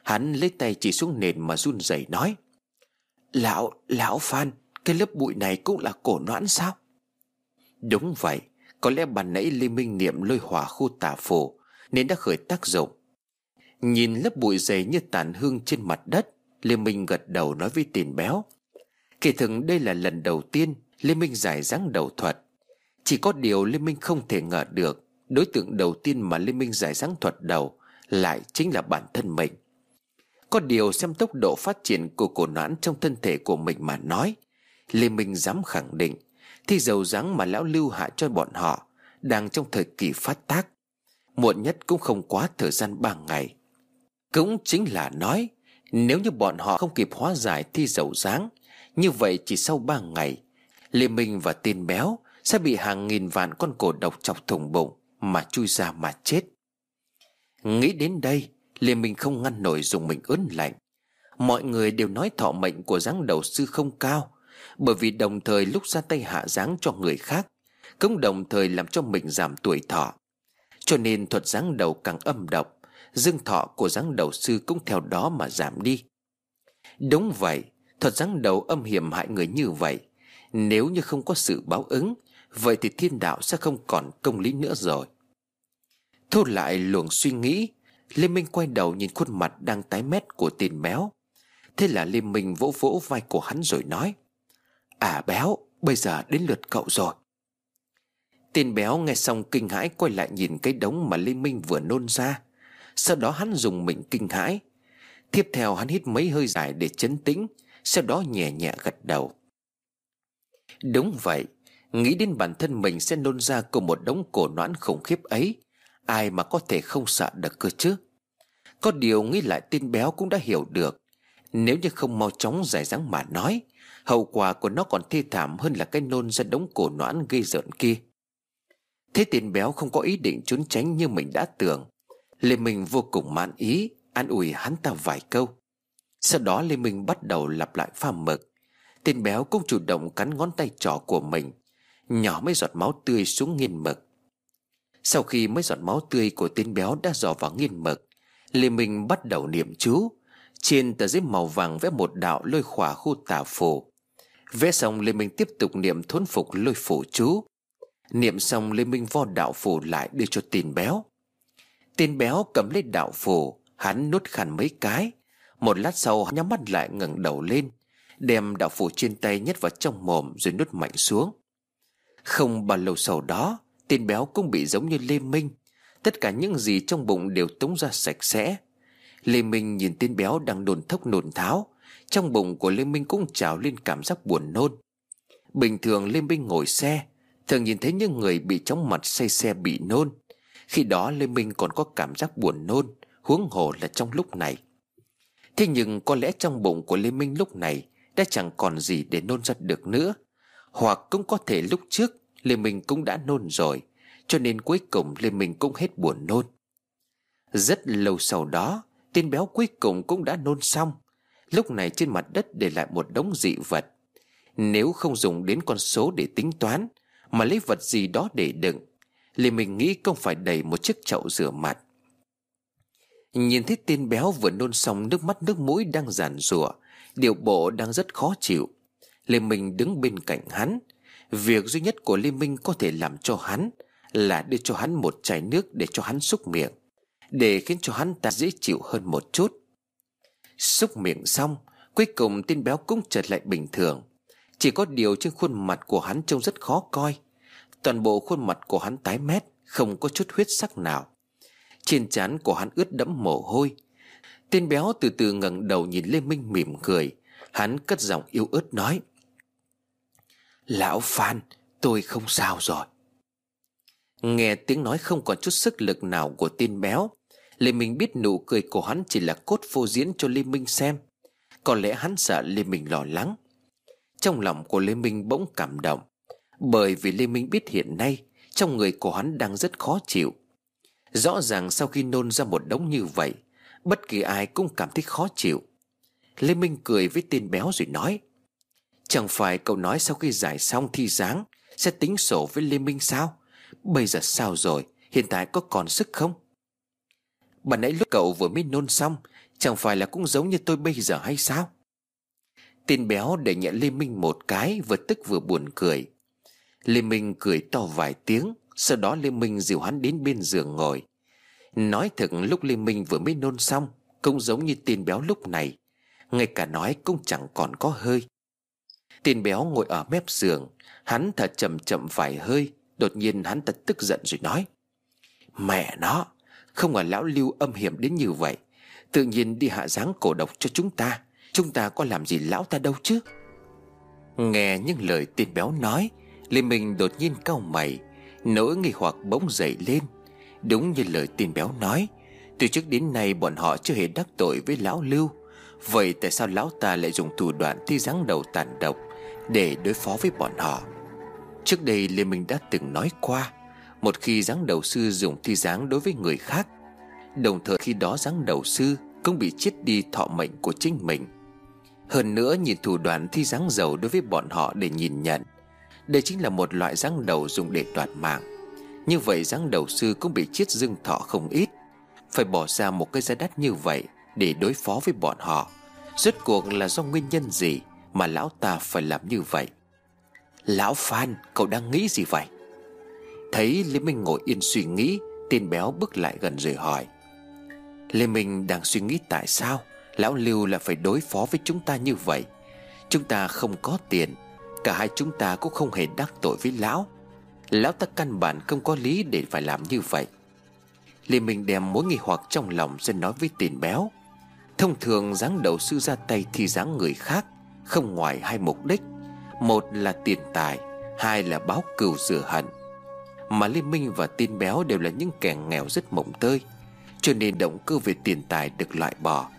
Hắn lấy tay chỉ xuống nền mà run rẩy nói Lão, lão Phan Cái lớp bụi này cũng là cổ noãn sao? Đúng vậy Có lẽ bàn nãy Lê Minh Niệm lôi hỏa khu tà phổ Nên đã khởi tác dụng. Nhìn lớp bụi dày như tàn hương trên mặt đất Lê Minh gật đầu nói với tiền béo Kỳ thực đây là lần đầu tiên Lê Minh giải dáng đầu thuật. Chỉ có điều Lê Minh không thể ngờ được Đối tượng đầu tiên mà Lê Minh giải sáng thuật đầu Lại chính là bản thân mình. Có điều xem tốc độ phát triển của cổ noãn trong thân thể của mình mà nói Lê Minh dám khẳng định thi dầu dáng mà lão lưu hạ cho bọn họ Đang trong thời kỳ phát tác, Muộn nhất cũng không quá thời gian ba ngày. Cũng chính là nói, Nếu như bọn họ không kịp hóa giải thi dầu dáng, Như vậy chỉ sau ba ngày Lê Minh và tên béo Sẽ bị hàng nghìn vạn con cổ độc chọc thủng bụng. Mà chui ra mà chết. Nghĩ đến đây liền mình không ngăn nổi dùng mình ớn lạnh. Mọi người đều nói thọ mệnh của dáng đầu sư không cao, Bởi vì đồng thời lúc ra tay hạ dáng cho người khác, Cũng đồng thời làm cho mình giảm tuổi thọ. Cho nên thuật dáng đầu càng âm độc, Dương thọ của dáng đầu sư cũng theo đó mà giảm đi. Đúng vậy, Thuật dáng đầu âm hiểm hại người như vậy, Nếu như không có sự báo ứng Vậy thì thiên đạo sẽ không còn công lý nữa rồi. Thu lại luồng suy nghĩ Lê Minh quay đầu nhìn khuôn mặt đang tái mét của tên béo. Thế là Lê Minh vỗ vỗ vai của hắn rồi nói À béo, Bây giờ đến lượt cậu rồi. Tên béo nghe xong kinh hãi Quay lại nhìn cái đống mà Lê Minh vừa nôn ra. Sau đó hắn dùng mình kinh hãi. Tiếp theo hắn hít mấy hơi dài để chấn tĩnh, Sau đó nhẹ nhẹ gật đầu. Đúng vậy Nghĩ đến bản thân mình sẽ nôn ra cùng một đống cổ noãn khủng khiếp ấy, Ai mà có thể không sợ được cơ chứ? Có điều nghĩ lại tin béo cũng đã hiểu được. Nếu như không mau chóng giải dáng mà nói, Hậu quả của nó còn thê thảm hơn là cái nôn ra đống cổ noãn gây rợn kia. Thế tin béo không có ý định trốn tránh như mình đã tưởng. Lê Minh vô cùng mãn ý, An ủi hắn ta vài câu. Sau đó Lê Minh bắt đầu lặp lại pha mực. Tên béo cũng chủ động cắn ngón tay trỏ của mình. Nhỏ mấy giọt máu tươi xuống nghiên mực. Sau khi mấy giọt máu tươi của tên béo đã dò vào nghiên mực, Lê Minh bắt đầu niệm chú. Trên tờ giấy màu vàng vẽ một đạo lôi khỏa khu tà phù. Vẽ xong, Lê Minh tiếp tục niệm thốn phục lôi phủ chú. Niệm xong, Lê Minh vo đạo phù lại đưa cho tên béo. Tên béo cầm lấy đạo phù, Hắn nuốt khăn mấy cái. Một lát sau nhắm mắt lại ngẩng đầu lên, Đem đạo phù trên tay nhét vào trong mồm Rồi nuốt mạnh xuống. Không bao lâu sau đó Tên béo cũng bị giống như Lê Minh. Tất cả những gì trong bụng đều tống ra sạch sẽ. Lê Minh nhìn tên béo đang đồn thốc nồn tháo. Trong bụng của Lê Minh cũng trào lên cảm giác buồn nôn. Bình thường Lê Minh ngồi xe, Thường nhìn thấy những người bị chóng mặt say xe bị nôn. Khi đó Lê Minh còn có cảm giác buồn nôn, Huống hồ là trong lúc này. Thế nhưng có lẽ trong bụng của Lê Minh lúc này Đã chẳng còn gì để nôn ra được nữa. Hoặc cũng có thể lúc trước Lê Minh cũng đã nôn rồi, Cho nên cuối cùng Lê Minh cũng hết buồn nôn. Rất lâu sau đó Tên béo cuối cùng cũng đã nôn xong. Lúc này trên mặt đất để lại một đống dị vật. Nếu không dùng đến con số để tính toán, Mà lấy vật gì đó để đựng Lê Minh nghĩ không phải đầy một chiếc chậu rửa mặt. Nhìn thấy tên béo vừa nôn xong nước mắt nước mũi đang giàn rủa Điều bộ đang rất khó chịu. Lê Minh đứng bên cạnh hắn. Việc duy nhất của Lê Minh có thể làm cho hắn Là đưa cho hắn một chai nước để cho hắn xúc miệng, Để khiến cho hắn ta dễ chịu hơn một chút. Xúc miệng xong, Cuối cùng tên béo cũng trở lại bình thường. Chỉ có điều trên khuôn mặt của hắn trông rất khó coi. Toàn bộ khuôn mặt của hắn tái mét, Không có chút huyết sắc nào. Trên trán của hắn ướt đẫm mồ hôi. Tên béo từ từ ngẩng đầu nhìn Lê Minh mỉm cười. Hắn cất giọng yếu ớt nói Lão Phan, tôi không sao rồi. Nghe tiếng nói không còn chút sức lực nào của tên béo, Lê Minh biết nụ cười của hắn chỉ là cốt phô diễn cho Lê Minh xem. Có lẽ hắn sợ Lê Minh lo lắng. Trong lòng của Lê Minh bỗng cảm động, Bởi vì Lê Minh biết hiện nay Trong người của hắn đang rất khó chịu. Rõ ràng sau khi nôn ra một đống như vậy, Bất kỳ ai cũng cảm thấy khó chịu. Lê Minh cười với tên béo rồi nói Chẳng phải cậu nói sau khi giải xong thi giáng Sẽ tính sổ với Lê Minh sao? Bây giờ sao rồi? Hiện tại có còn sức không? Bà nãy lúc cậu vừa mới nôn xong, Chẳng phải là cũng giống như tôi bây giờ hay sao? Tên béo để nhẹ Lê Minh một cái, Vừa tức vừa buồn cười. Lê Minh cười to vài tiếng, Sau đó Lê Minh dìu hắn đến bên giường ngồi. Nói thật, lúc Lê Minh vừa mới nôn xong, Cũng giống như tên béo lúc này. Ngay cả nói cũng chẳng còn có hơi. Tên béo ngồi ở mép giường, Hắn thật chậm chậm vài hơi, Đột nhiên hắn thật tức giận rồi nói, Mẹ nó, Không ngờ lão lưu âm hiểm đến như vậy. Tự nhiên đi hạ dáng cổ độc cho chúng ta Chúng ta có làm gì lão ta đâu chứ? Nghe những lời tên béo nói, Lê Minh đột nhiên cau mày Nỗi nghi hoặc bỗng dậy lên. Đúng như lời tên béo nói, Từ trước đến nay bọn họ chưa hề đắc tội với lão lưu. Vậy tại sao lão ta lại dùng thủ đoạn thi dáng đầu tàn độc để đối phó với bọn họ. Trước đây Lê Minh đã từng nói qua, Một khi dáng đầu sư dùng thi dáng đối với người khác, Đồng thời khi đó dáng đầu sư Cũng bị chết đi thọ mệnh của chính mình. Hơn nữa, nhìn thủ đoạn thi dáng dầu đối với bọn họ để nhìn nhận, Đây chính là một loại dáng đầu dùng để đoạt mạng. Như vậy dáng đầu sư cũng bị chết dương thọ không ít. Phải bỏ ra một cái giá đắt như vậy Để đối phó với bọn họ. Rốt cuộc là do nguyên nhân gì? Mà lão ta phải làm như vậy. Lão Phan, cậu đang nghĩ gì vậy? Thấy Lê Minh ngồi yên suy nghĩ Tên béo bước lại gần rồi hỏi. Lê Minh đang suy nghĩ tại sao Lão Lưu lại phải đối phó với chúng ta như vậy? Chúng ta không có tiền, Cả hai chúng ta cũng không hề đắc tội với lão. Lão ta căn bản không có lý để phải làm như vậy. Lê Minh đem mối nghi hoặc trong lòng ra nói với tiền béo. Thông thường dáng đầu sư ra tay thì dáng người khác không ngoài hai mục đích. Một là tiền tài, Hai là báo cừu rửa hận. Mà Lê Minh và tin béo đều là những kẻ nghèo rất mộng tơi, Cho nên động cơ về tiền tài được loại bỏ.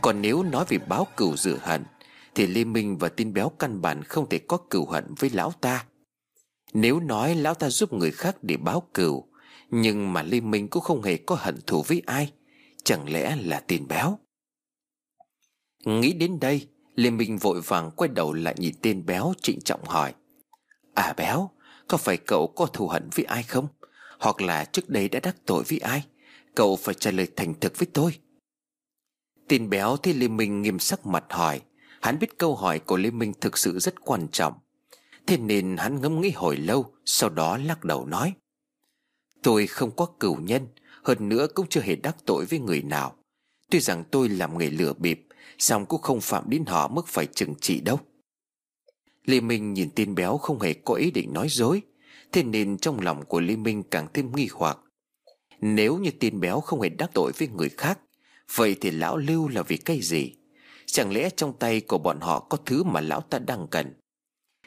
Còn nếu nói về báo cừu rửa hận, Thì Lê Minh và tin béo căn bản không thể có cừu hận với lão ta. Nếu nói lão ta giúp người khác để báo cừu, Nhưng mà Lê Minh cũng không hề có hận thù với ai, Chẳng lẽ là tin béo? Nghĩ đến đây Lê Minh vội vàng quay đầu lại nhìn tên béo trịnh trọng hỏi. À béo, Có phải cậu có thù hận với ai không? Hoặc là trước đây đã đắc tội với ai? Cậu phải trả lời thành thực với tôi. Tên béo thấy Lê Minh nghiêm sắc mặt hỏi. Hắn biết câu hỏi của Lê Minh thực sự rất quan trọng. Thế nên hắn ngẫm nghĩ hồi lâu, Sau đó lắc đầu nói. Tôi không có cửu nhân, Hơn nữa cũng chưa hề đắc tội với người nào. Tuy rằng tôi làm nghề lừa bịp Xong cũng không phạm đến họ mức phải trừng trị đâu. Lê Minh nhìn tin béo không hề có ý định nói dối, Thế nên trong lòng của Lê Minh càng thêm nghi hoặc. Nếu như tin béo không hề đắc tội với người khác, Vậy thì lão lưu là vì cái gì? Chẳng lẽ trong tay của bọn họ có thứ mà lão ta đang cần?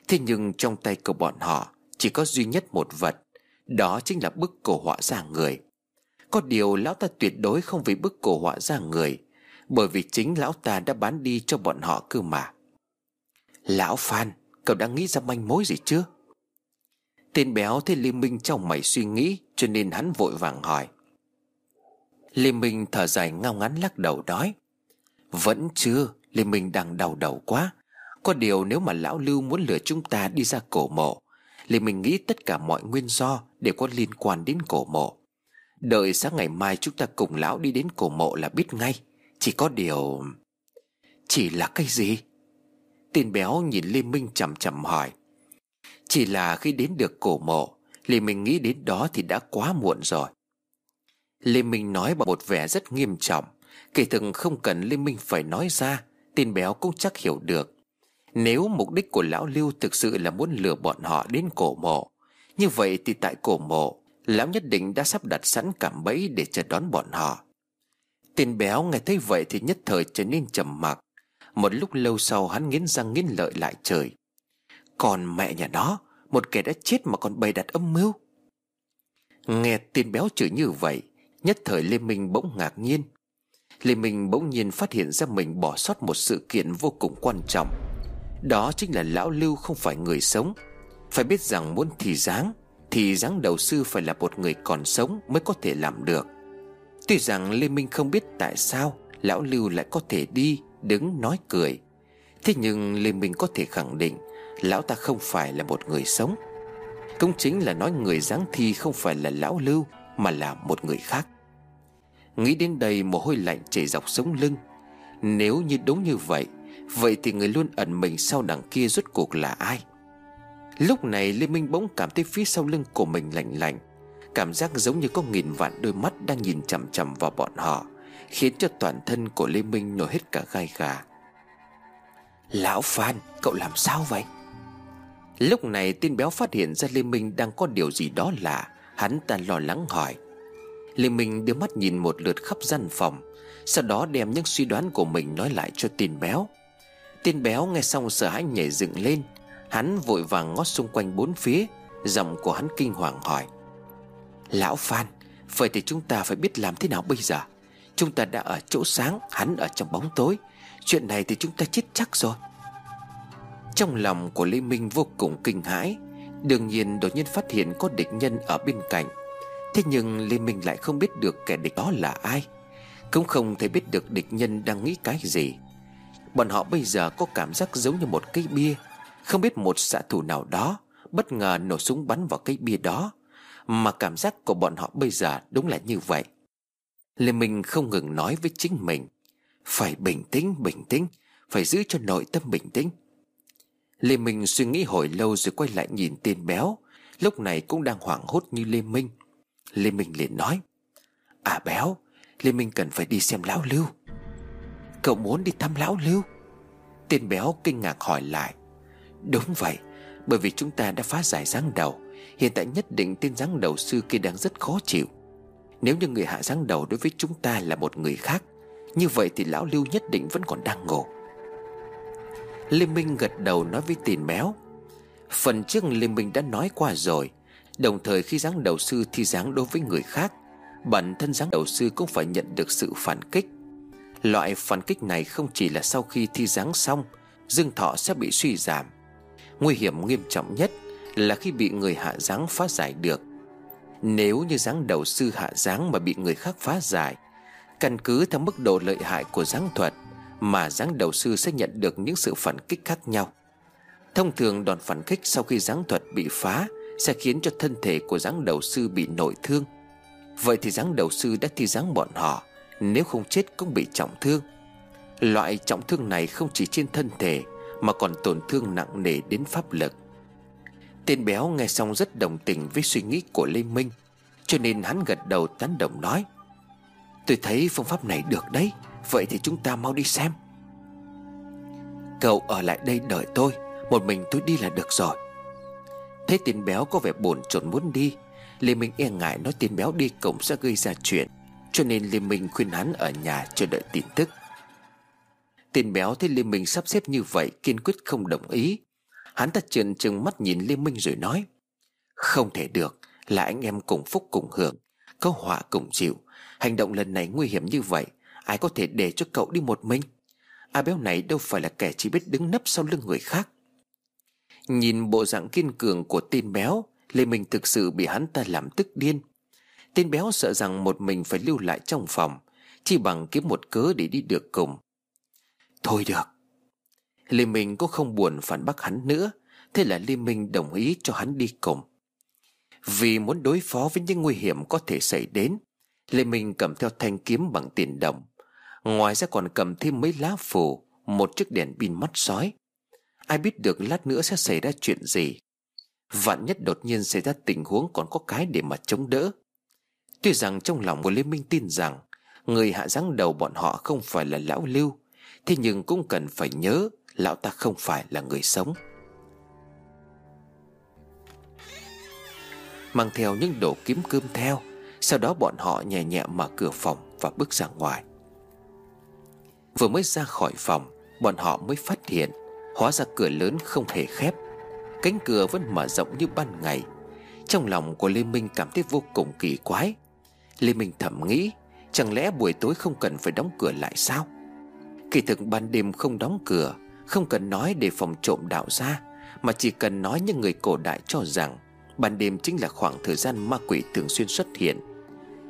Thế nhưng trong tay của bọn họ Chỉ có duy nhất một vật, Đó chính là bức cổ họa ra người. Có điều lão ta tuyệt đối không vì bức cổ họa ra người bởi vì chính lão ta đã bán đi cho bọn họ cơ mà. Lão Phan, Cậu đã nghĩ ra manh mối gì chưa? Tên béo thấy Lê Minh trong mày suy nghĩ, Cho nên hắn vội vàng hỏi. Lê Minh thở dài ngao ngắn lắc đầu nói, Vẫn chưa Lê Minh đang đau đầu quá. Có điều nếu mà lão Lưu muốn lừa chúng ta đi ra cổ mộ Lê Minh nghĩ tất cả mọi nguyên do Đều có liên quan đến cổ mộ. Đợi sáng ngày mai chúng ta cùng lão đi đến cổ mộ là biết ngay chỉ có điều, Chỉ là cái gì? Tên béo nhìn Lê Minh chầm chầm hỏi. Chỉ là khi đến được cổ mộ, Lê Minh nghĩ đến đó thì đã quá muộn rồi. Lê Minh nói bằng một vẻ rất nghiêm trọng. Kể thực không cần Lê Minh phải nói ra Tên béo cũng chắc hiểu được. Nếu mục đích của Lão Lưu thực sự là muốn lừa bọn họ đến cổ mộ, Như vậy thì tại cổ mộ, Lão nhất định đã sắp đặt sẵn cảm bẫy để chờ đón bọn họ. Tên béo nghe thấy vậy thì nhất thời trở nên trầm mặc. Một lúc lâu sau hắn nghiến răng nghiến lợi lại trời. Còn mẹ nhà nó, Một kẻ đã chết mà còn bày đặt âm mưu. Nghe tên béo chửi như vậy, Nhất thời Lê Minh bỗng ngạc nhiên. Lê Minh bỗng nhiên phát hiện ra mình bỏ sót một sự kiện vô cùng quan trọng. Đó chính là Lão Lưu không phải người sống. Phải biết rằng muốn thì dáng Thì dáng đầu sư phải là một người còn sống mới có thể làm được. Tuy rằng Lê Minh không biết tại sao Lão Lưu lại có thể đi, Đứng, nói cười. Thế nhưng Lê Minh có thể khẳng định Lão ta không phải là một người sống. Cũng chính là nói người giáng thi không phải là lão lưu, Mà là một người khác. Nghĩ đến đây mồ hôi lạnh chảy dọc sống lưng. Nếu như đúng như vậy Vậy thì người luôn ẩn mình sau đằng kia rốt cuộc là ai? Lúc này Lê Minh bỗng cảm thấy phía sau lưng của mình lạnh lạnh. Cảm giác giống như có nghìn vạn đôi mắt đang nhìn chằm chằm vào bọn họ, Khiến cho toàn thân của Lê Minh nổi hết cả gai gà. Lão Phan, cậu làm sao vậy? Lúc này tên béo phát hiện ra Lê Minh đang có điều gì đó lạ, Hắn ta lo lắng hỏi. Lê Minh đưa mắt nhìn một lượt khắp gian phòng, Sau đó đem những suy đoán của mình nói lại cho tên béo. Tên béo nghe xong sợ hãi nhảy dựng lên, Hắn vội vàng ngó xung quanh bốn phía, Giọng của hắn kinh hoàng hỏi. Lão Phan, Vậy thì chúng ta phải biết làm thế nào bây giờ? Chúng ta đã ở chỗ sáng, Hắn ở trong bóng tối. Chuyện này thì chúng ta chết chắc rồi. Trong lòng của Lê Minh vô cùng kinh hãi. Đương nhiên đột nhiên phát hiện có địch nhân ở bên cạnh. Thế nhưng Lê Minh lại không biết được kẻ địch đó là ai. Cũng không thể biết được địch nhân đang nghĩ cái gì. Bọn họ bây giờ có cảm giác giống như một cây bia. Không biết một xạ thủ nào đó Bất ngờ nổ súng bắn vào cây bia đó. Mà cảm giác của bọn họ bây giờ đúng là như vậy. Lê Minh không ngừng nói với chính mình Phải bình tĩnh, bình tĩnh Phải giữ cho nội tâm bình tĩnh. Lê Minh suy nghĩ hồi lâu rồi quay lại nhìn tên béo Lúc này cũng đang hoảng hốt như Lê Minh. Lê Minh liền nói À béo Lê Minh cần phải đi xem lão Lưu. Cậu muốn đi thăm lão Lưu? Tên béo kinh ngạc hỏi lại Đúng vậy Bởi vì chúng ta đã phá giải giáng đầu Hiện tại nhất định tên giáng đầu sư kia đang rất khó chịu. Nếu như người hạ giáng đầu đối với chúng ta là một người khác, Như vậy thì lão Lưu nhất định vẫn còn đang ngủ Lê Minh gật đầu nói với tiền béo Phần trước Lê Minh đã nói qua rồi, Đồng thời khi giáng đầu sư thi giáng đối với người khác, Bản thân giáng đầu sư cũng phải nhận được sự phản kích. Loại phản kích này không chỉ là sau khi thi giáng xong, Dương thọ sẽ bị suy giảm. Nguy hiểm nghiêm trọng nhất là khi bị người hạ giáng phá giải được. Nếu như giáng đầu sư hạ giáng mà bị người khác phá giải, Căn cứ theo mức độ lợi hại của giáng thuật Mà giáng đầu sư sẽ nhận được những sự phản kích khác nhau. Thông thường đòn phản kích sau khi giáng thuật bị phá Sẽ khiến cho thân thể của giáng đầu sư bị nội thương. Vậy thì giáng đầu sư đã thi giáng bọn họ, nếu không chết cũng bị trọng thương. Loại trọng thương này không chỉ trên thân thể Mà còn tổn thương nặng nề đến pháp lực. Tên béo nghe xong rất đồng tình với suy nghĩ của Lê Minh, Cho nên hắn gật đầu tán đồng nói, Tôi thấy phương pháp này được đấy, Vậy thì chúng ta mau đi xem. Cậu ở lại đây đợi tôi, Một mình tôi đi là được rồi. Thấy tên béo có vẻ buồn chồn muốn đi, Lê Minh e ngại nói tên béo đi cổng sẽ gây ra chuyện, cho nên Lê Minh khuyên hắn ở nhà chờ đợi tin tức. Tên béo thấy Lê Minh sắp xếp như vậy, Kiên quyết không đồng ý Hắn ta trợn trừng mắt nhìn Lê Minh rồi nói, Không thể được, Là anh em cùng phúc cùng hưởng, Có họa cùng chịu. Hành động lần này nguy hiểm như vậy, Ai có thể để cho cậu đi một mình? A béo này đâu phải là kẻ chỉ biết đứng nấp sau lưng người khác. Nhìn bộ dạng kiên cường của tên béo, Lê Minh thực sự bị hắn ta làm tức điên. Tên béo sợ rằng một mình phải lưu lại trong phòng Chỉ bằng kiếm một cớ để đi được cùng. Thôi được Lê Minh cũng không buồn phản bác hắn nữa, Thế là Lê Minh đồng ý cho hắn đi cùng. Vì muốn đối phó với những nguy hiểm có thể xảy đến Lê Minh cầm theo thanh kiếm bằng tiền đồng. Ngoài ra còn cầm thêm mấy lá phù, Một chiếc đèn pin mắt sói. Ai biết được lát nữa sẽ xảy ra chuyện gì. Vạn nhất đột nhiên xảy ra tình huống còn có cái để mà chống đỡ. Tuy rằng trong lòng của Lê Minh tin rằng, Người hạ giáng đầu bọn họ không phải là lão lưu, Thế nhưng cũng cần phải nhớ Lão ta không phải là người sống. Mang theo những đồ kiếm cơm theo, Sau đó bọn họ nhẹ nhẹ mở cửa phòng Và bước ra ngoài. Vừa mới ra khỏi phòng, Bọn họ mới phát hiện, Hóa ra cửa lớn không hề khép. Cánh cửa vẫn mở rộng như ban ngày. Trong lòng của Lê Minh cảm thấy vô cùng kỳ quái. Lê Minh thầm nghĩ, Chẳng lẽ buổi tối không cần phải đóng cửa lại sao? Kỳ thực ban đêm không đóng cửa không cần nói để phòng trộm đạo ra Mà chỉ cần nói những người cổ đại cho rằng Ban đêm chính là khoảng thời gian ma quỷ thường xuyên xuất hiện.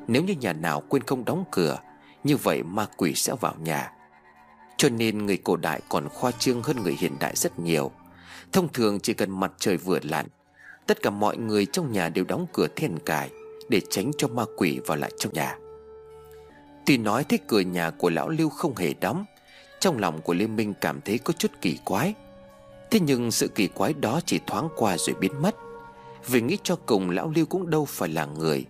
Nếu như nhà nào quên không đóng cửa, Như vậy ma quỷ sẽ vào nhà. Cho nên người cổ đại còn khoa trương hơn người hiện đại rất nhiều. Thông thường chỉ cần mặt trời vừa lặn, Tất cả mọi người trong nhà đều đóng cửa then cài Để tránh cho ma quỷ vào lại trong nhà. Tuy nói thế, cửa nhà của lão Lưu không hề đóng trong lòng của Lê Minh cảm thấy có chút kỳ quái. Thế nhưng sự kỳ quái đó chỉ thoáng qua rồi biến mất. Vì nghĩ cho cùng lão Lưu cũng đâu phải là người.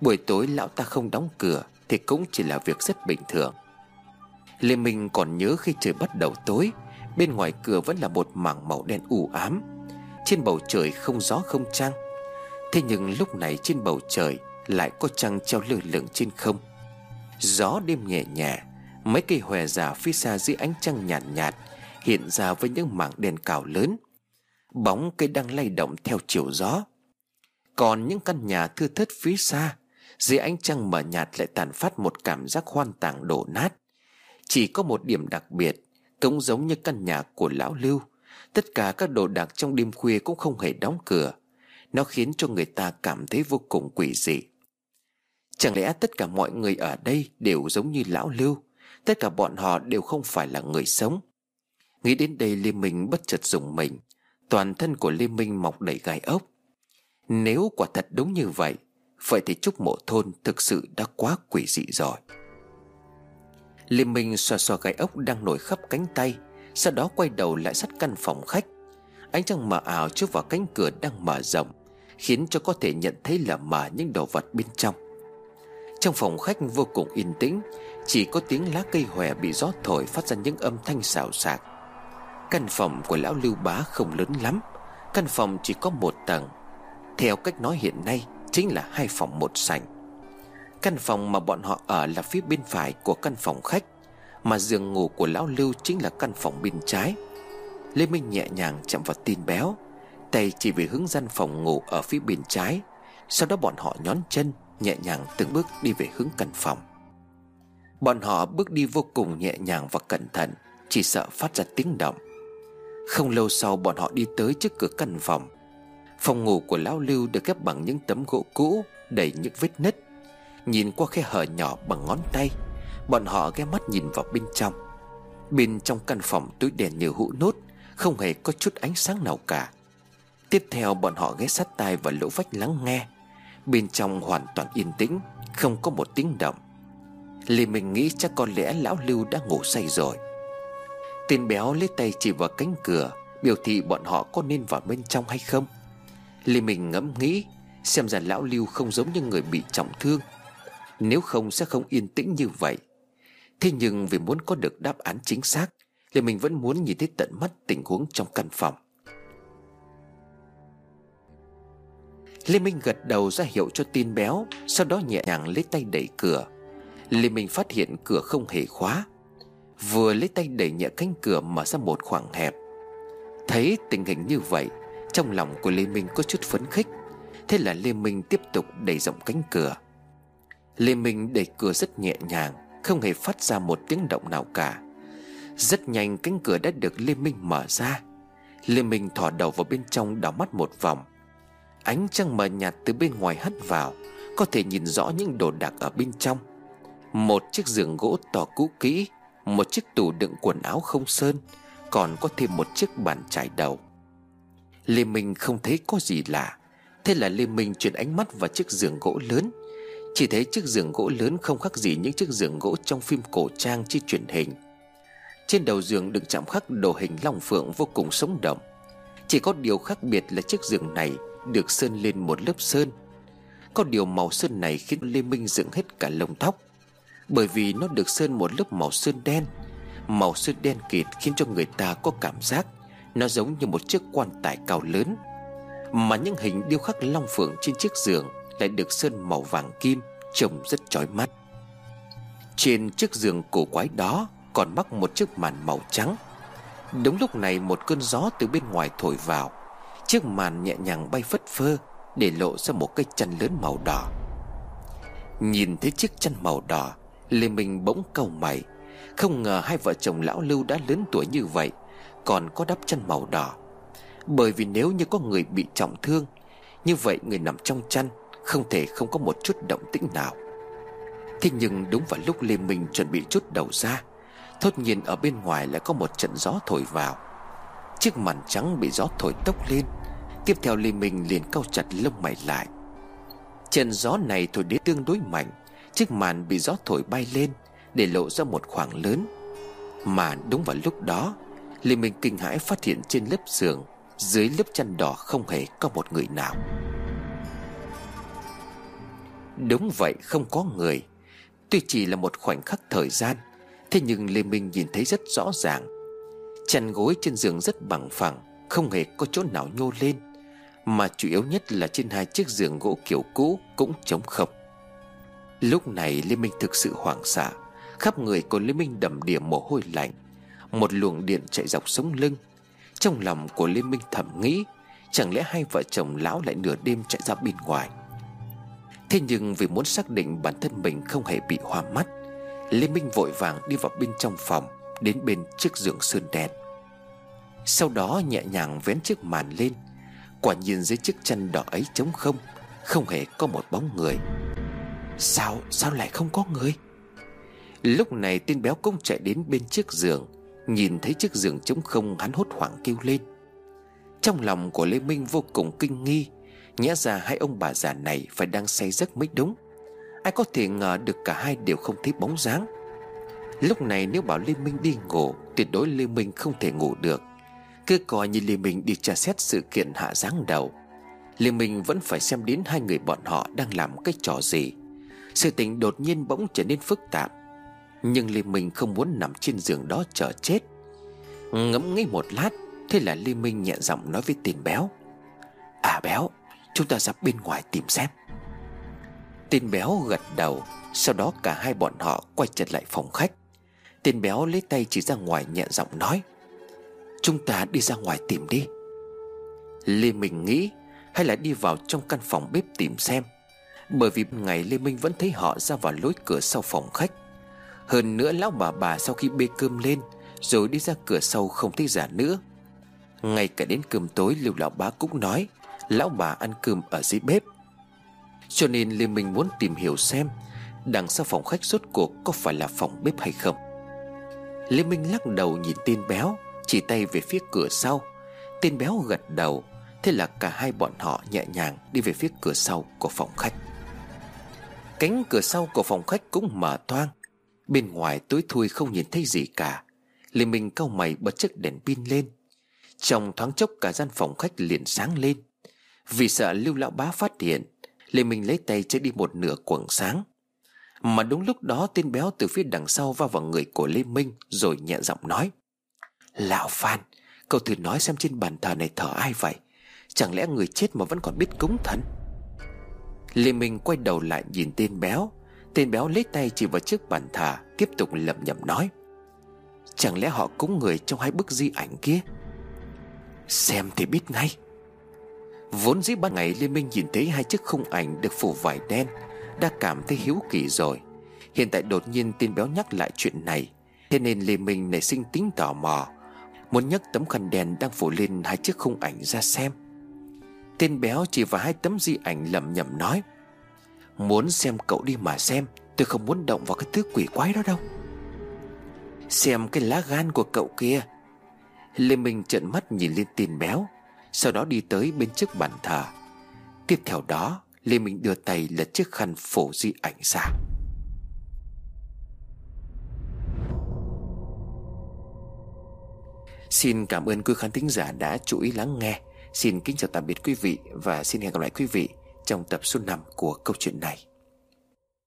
Buổi tối lão ta không đóng cửa Thì cũng chỉ là việc rất bình thường. Lê Minh còn nhớ khi trời bắt đầu tối, Bên ngoài cửa vẫn là một mảng màu đen u ám. Trên bầu trời không gió không trăng. Thế nhưng lúc này trên bầu trời Lại có trăng treo lơ lửng trên không. Gió đêm nhẹ nhàng. Mấy cây hòe già phía xa dưới ánh trăng nhạt nhạt Hiện ra với những mảng đèn cào lớn. Bóng cây đang lay động theo chiều gió. Còn những căn nhà thưa thớt phía xa, Dưới ánh trăng mờ nhạt lại tàn phát một cảm giác hoang tàn đổ nát. Chỉ có một điểm đặc biệt, Cũng giống như căn nhà của lão Lưu, Tất cả các đồ đạc trong đêm khuya cũng không hề đóng cửa. Nó khiến cho người ta cảm thấy vô cùng quỷ dị. Chẳng lẽ tất cả mọi người ở đây đều giống như lão Lưu? Tất cả bọn họ đều không phải là người sống. Nghĩ đến đây Lê Minh bất chợt dùng mình. Toàn thân của Lê Minh mọc đầy gai ốc. Nếu quả thật đúng như vậy Vậy thì Trúc Mộ Thôn thực sự đã quá quỷ dị rồi. Lê Minh xoa xoa gai ốc đang nổi khắp cánh tay, Sau đó quay đầu lại sát căn phòng khách. Ánh trăng mờ ảo trước vào cánh cửa đang mở rộng, Khiến cho có thể nhận thấy là mở những đồ vật bên trong. Trong phòng khách vô cùng yên tĩnh chỉ có tiếng lá cây hòe bị gió thổi phát ra những âm thanh xào xạc. Căn phòng của lão Lưu Bá không lớn lắm, Căn phòng chỉ có một tầng. Theo cách nói hiện nay, Chính là hai phòng một sảnh. Căn phòng mà bọn họ ở là phía bên phải của căn phòng khách, Mà giường ngủ của lão Lưu chính là căn phòng bên trái. Lê Minh nhẹ nhàng chạm vào tin béo, Tay chỉ về hướng gian phòng ngủ ở phía bên trái. Sau đó bọn họ nhón chân, Nhẹ nhàng từng bước đi về hướng căn phòng. Bọn họ bước đi vô cùng nhẹ nhàng và cẩn thận, Chỉ sợ phát ra tiếng động. Không lâu sau, bọn họ đi tới trước cửa căn phòng. Phòng ngủ của Lão Lưu được ghép bằng những tấm gỗ cũ, Đầy những vết nứt. Nhìn qua khe hở nhỏ bằng ngón tay, Bọn họ ghé mắt nhìn vào bên trong. Bên trong căn phòng tối đèn như hũ nốt, Không hề có chút ánh sáng nào cả. Tiếp theo, bọn họ ghé sát tai vào lỗ vách lắng nghe. Bên trong hoàn toàn yên tĩnh, Không có một tiếng động. Lê Minh nghĩ chắc có lẽ lão Lưu đã ngủ say rồi. Tên béo lấy tay chỉ vào cánh cửa, Biểu thị bọn họ có nên vào bên trong hay không. Lê Minh ngẫm nghĩ, Xem ra lão Lưu không giống như người bị trọng thương. Nếu không sẽ không yên tĩnh như vậy. Thế nhưng vì muốn có được đáp án chính xác, Lê Minh vẫn muốn nhìn thấy tận mắt tình huống trong căn phòng. Lê Minh gật đầu ra hiệu cho tin béo, Sau đó nhẹ nhàng lấy tay đẩy cửa. Lê Minh phát hiện cửa không hề khóa. Vừa lấy tay đẩy nhẹ cánh cửa mở ra một khoảng hẹp. Thấy tình hình như vậy, Trong lòng của Lê Minh có chút phấn khích. Thế là Lê Minh tiếp tục đẩy rộng cánh cửa. Lê Minh đẩy cửa rất nhẹ nhàng, Không hề phát ra một tiếng động nào cả. Rất nhanh cánh cửa đã được Lê Minh mở ra. Lê Minh thò đầu vào bên trong đảo mắt một vòng. Ánh trăng mờ nhạt từ bên ngoài hắt vào, Có thể nhìn rõ những đồ đạc ở bên trong. Một chiếc giường gỗ to cũ kỹ, một chiếc tủ đựng quần áo không sơn, Còn có thêm một chiếc bàn trải đầu. Lê Minh không thấy có gì lạ. Thế là Lê Minh chuyển ánh mắt vào chiếc giường gỗ lớn. Chỉ thấy chiếc giường gỗ lớn không khác gì những chiếc giường gỗ trong phim cổ trang trên truyền hình. Trên đầu giường được chạm khắc đồ hình long phượng vô cùng sống động. Chỉ có điều khác biệt là chiếc giường này được sơn lên một lớp sơn. Có điều màu sơn này khiến Lê Minh dựng hết cả lông tóc bởi vì nó được sơn một lớp màu sơn đen. Màu sơn đen kịt khiến cho người ta có cảm giác Nó giống như một chiếc quan tài cao lớn. Mà những hình điêu khắc long phượng trên chiếc giường Lại được sơn màu vàng kim, Trông rất chói mắt. Trên chiếc giường cổ quái đó Còn mắc một chiếc màn màu trắng. Đúng lúc này một cơn gió từ bên ngoài thổi vào. Chiếc màn nhẹ nhàng bay phất phơ Để lộ ra một cây chăn lớn màu đỏ. Nhìn thấy chiếc chăn màu đỏ Lê Minh bỗng cầu mày. Không ngờ hai vợ chồng lão Lưu đã lớn tuổi như vậy, Còn có đắp chân màu đỏ. Bởi vì nếu như có người bị trọng thương, Như vậy người nằm trong chăn Không thể không có một chút động tĩnh nào. Thế nhưng đúng vào lúc Lê Minh chuẩn bị chút đầu ra, Thốt nhiên ở bên ngoài lại có một trận gió thổi vào. Chiếc màn trắng bị gió thổi tốc lên, Tiếp theo Lê Minh liền cau chặt lông mày lại. Trận gió này thổi đến tương đối mạnh Chiếc màn bị gió thổi bay lên Để lộ ra một khoảng lớn. Mà đúng vào lúc đó, Lê Minh kinh hãi phát hiện trên lớp giường, Dưới lớp chăn đỏ không hề có một người nào. Đúng vậy, không có người. Tuy chỉ là một khoảnh khắc thời gian, Thế nhưng Lê Minh nhìn thấy rất rõ ràng. Chăn gối trên giường rất bằng phẳng, Không hề có chỗ nào nhô lên, Mà chủ yếu nhất là trên hai chiếc giường gỗ kiểu cũ Cũng trống không Lúc này Lê Minh thực sự hoảng sợ. Khắp người của Lê Minh đầm đìa mồ hôi lạnh. Một luồng điện chạy dọc sống lưng. Trong lòng của Lê Minh thầm nghĩ, Chẳng lẽ hai vợ chồng lão lại nửa đêm chạy ra bên ngoài? Thế nhưng vì muốn xác định bản thân mình không hề bị hoa mắt Lê Minh vội vàng đi vào bên trong phòng, Đến bên chiếc giường sơn đen. Sau đó nhẹ nhàng vén chiếc màn lên. Quả nhiên dưới chiếc chăn đỏ ấy trống không Không hề có một bóng người. Sao, sao lại không có người? Lúc này tên béo cũng chạy đến bên chiếc giường Nhìn thấy chiếc giường trống không hắn hốt hoảng kêu lên. Trong lòng của Lê Minh vô cùng kinh nghi Nhẽ ra hai ông bà già này phải đang say giấc mới đúng. Ai có thể ngờ được cả hai đều không thấy bóng dáng. Lúc này nếu bảo Lê Minh đi ngủ Tuyệt đối Lê Minh không thể ngủ được. Cứ coi như Lê Minh đi tra xét sự kiện hạ giáng đầu. Lê Minh vẫn phải xem đến hai người bọn họ đang làm cái trò gì. Sự tình đột nhiên bỗng trở nên phức tạp. Nhưng Lê Minh không muốn nằm trên giường đó chờ chết. Ngẫm nghĩ một lát, Thế là Lê Minh nhẹ giọng nói với tiền béo. À béo, Chúng ta ra bên ngoài tìm xem. Tên béo gật đầu, Sau đó cả hai bọn họ quay trở lại phòng khách. Tên béo lấy tay chỉ ra ngoài nhẹ giọng nói, Chúng ta đi ra ngoài tìm đi. Lê Minh nghĩ, Hay là đi vào trong căn phòng bếp tìm xem. Bởi vì ngày Lê Minh vẫn thấy họ ra vào lối cửa sau phòng khách. Hơn nữa lão bà bà sau khi bê cơm lên, Rồi đi ra cửa sau không thấy giả nữa. Ngay cả đến cơm tối, Lưu lão bá cũng nói, Lão bà ăn cơm ở dưới bếp. Cho nên Lê Minh muốn tìm hiểu xem, Đằng sau phòng khách rốt cuộc có phải là phòng bếp hay không. Lê Minh lắc đầu nhìn tên béo, Chỉ tay về phía cửa sau. Tên béo gật đầu, Thế là cả hai bọn họ nhẹ nhàng đi về phía cửa sau của phòng khách. Cánh cửa sau của phòng khách cũng mở toang. Bên ngoài tối thui không nhìn thấy gì cả. Lê Minh cau mày bật chiếc đèn pin lên. Trong thoáng chốc cả gian phòng khách liền sáng lên. Vì sợ lưu lão bá phát hiện, Lê Minh lấy tay che đi một nửa quầng sáng. Mà đúng lúc đó tên béo từ phía đằng sau va vào người của Lê Minh Rồi nhẹ giọng nói. Lão Phan, Cậu thử nói xem trên bàn thờ này thờ ai vậy? Chẳng lẽ người chết mà vẫn còn biết cúng thần? Lê Minh quay đầu lại nhìn tên béo. Tên béo lấy tay chỉ vào chiếc bàn thờ, Tiếp tục lẩm nhẩm nói. Chẳng lẽ họ cúng người trong hai bức di ảnh kia? Xem thì biết ngay. Vốn dĩ ban ngày Liên Minh nhìn thấy hai chiếc khung ảnh được phủ vải đen, Đã cảm thấy hiếu kỳ rồi. Hiện tại đột nhiên tên béo nhắc lại chuyện này, Thế nên Lê Minh nảy sinh tính tò mò, Muốn nhấc tấm khăn đèn đang phủ lên hai chiếc khung ảnh ra xem. Tên béo chỉ vào hai tấm di ảnh lẩm nhẩm nói, Muốn xem cậu đi mà xem, Tôi không muốn động vào cái thứ quỷ quái đó đâu. Xem cái lá gan của cậu kia. Lê Minh trợn mắt nhìn lên tên béo, sau đó đi tới bên trước bàn thờ. Tiếp theo đó, Lê Minh đưa tay lật chiếc khăn phổ di ảnh ra. Xin cảm ơn quý khán thính giả đã chú ý lắng nghe. Xin kính chào tạm biệt quý vị Và xin hẹn gặp lại quý vị Trong tập số 5 của câu chuyện này.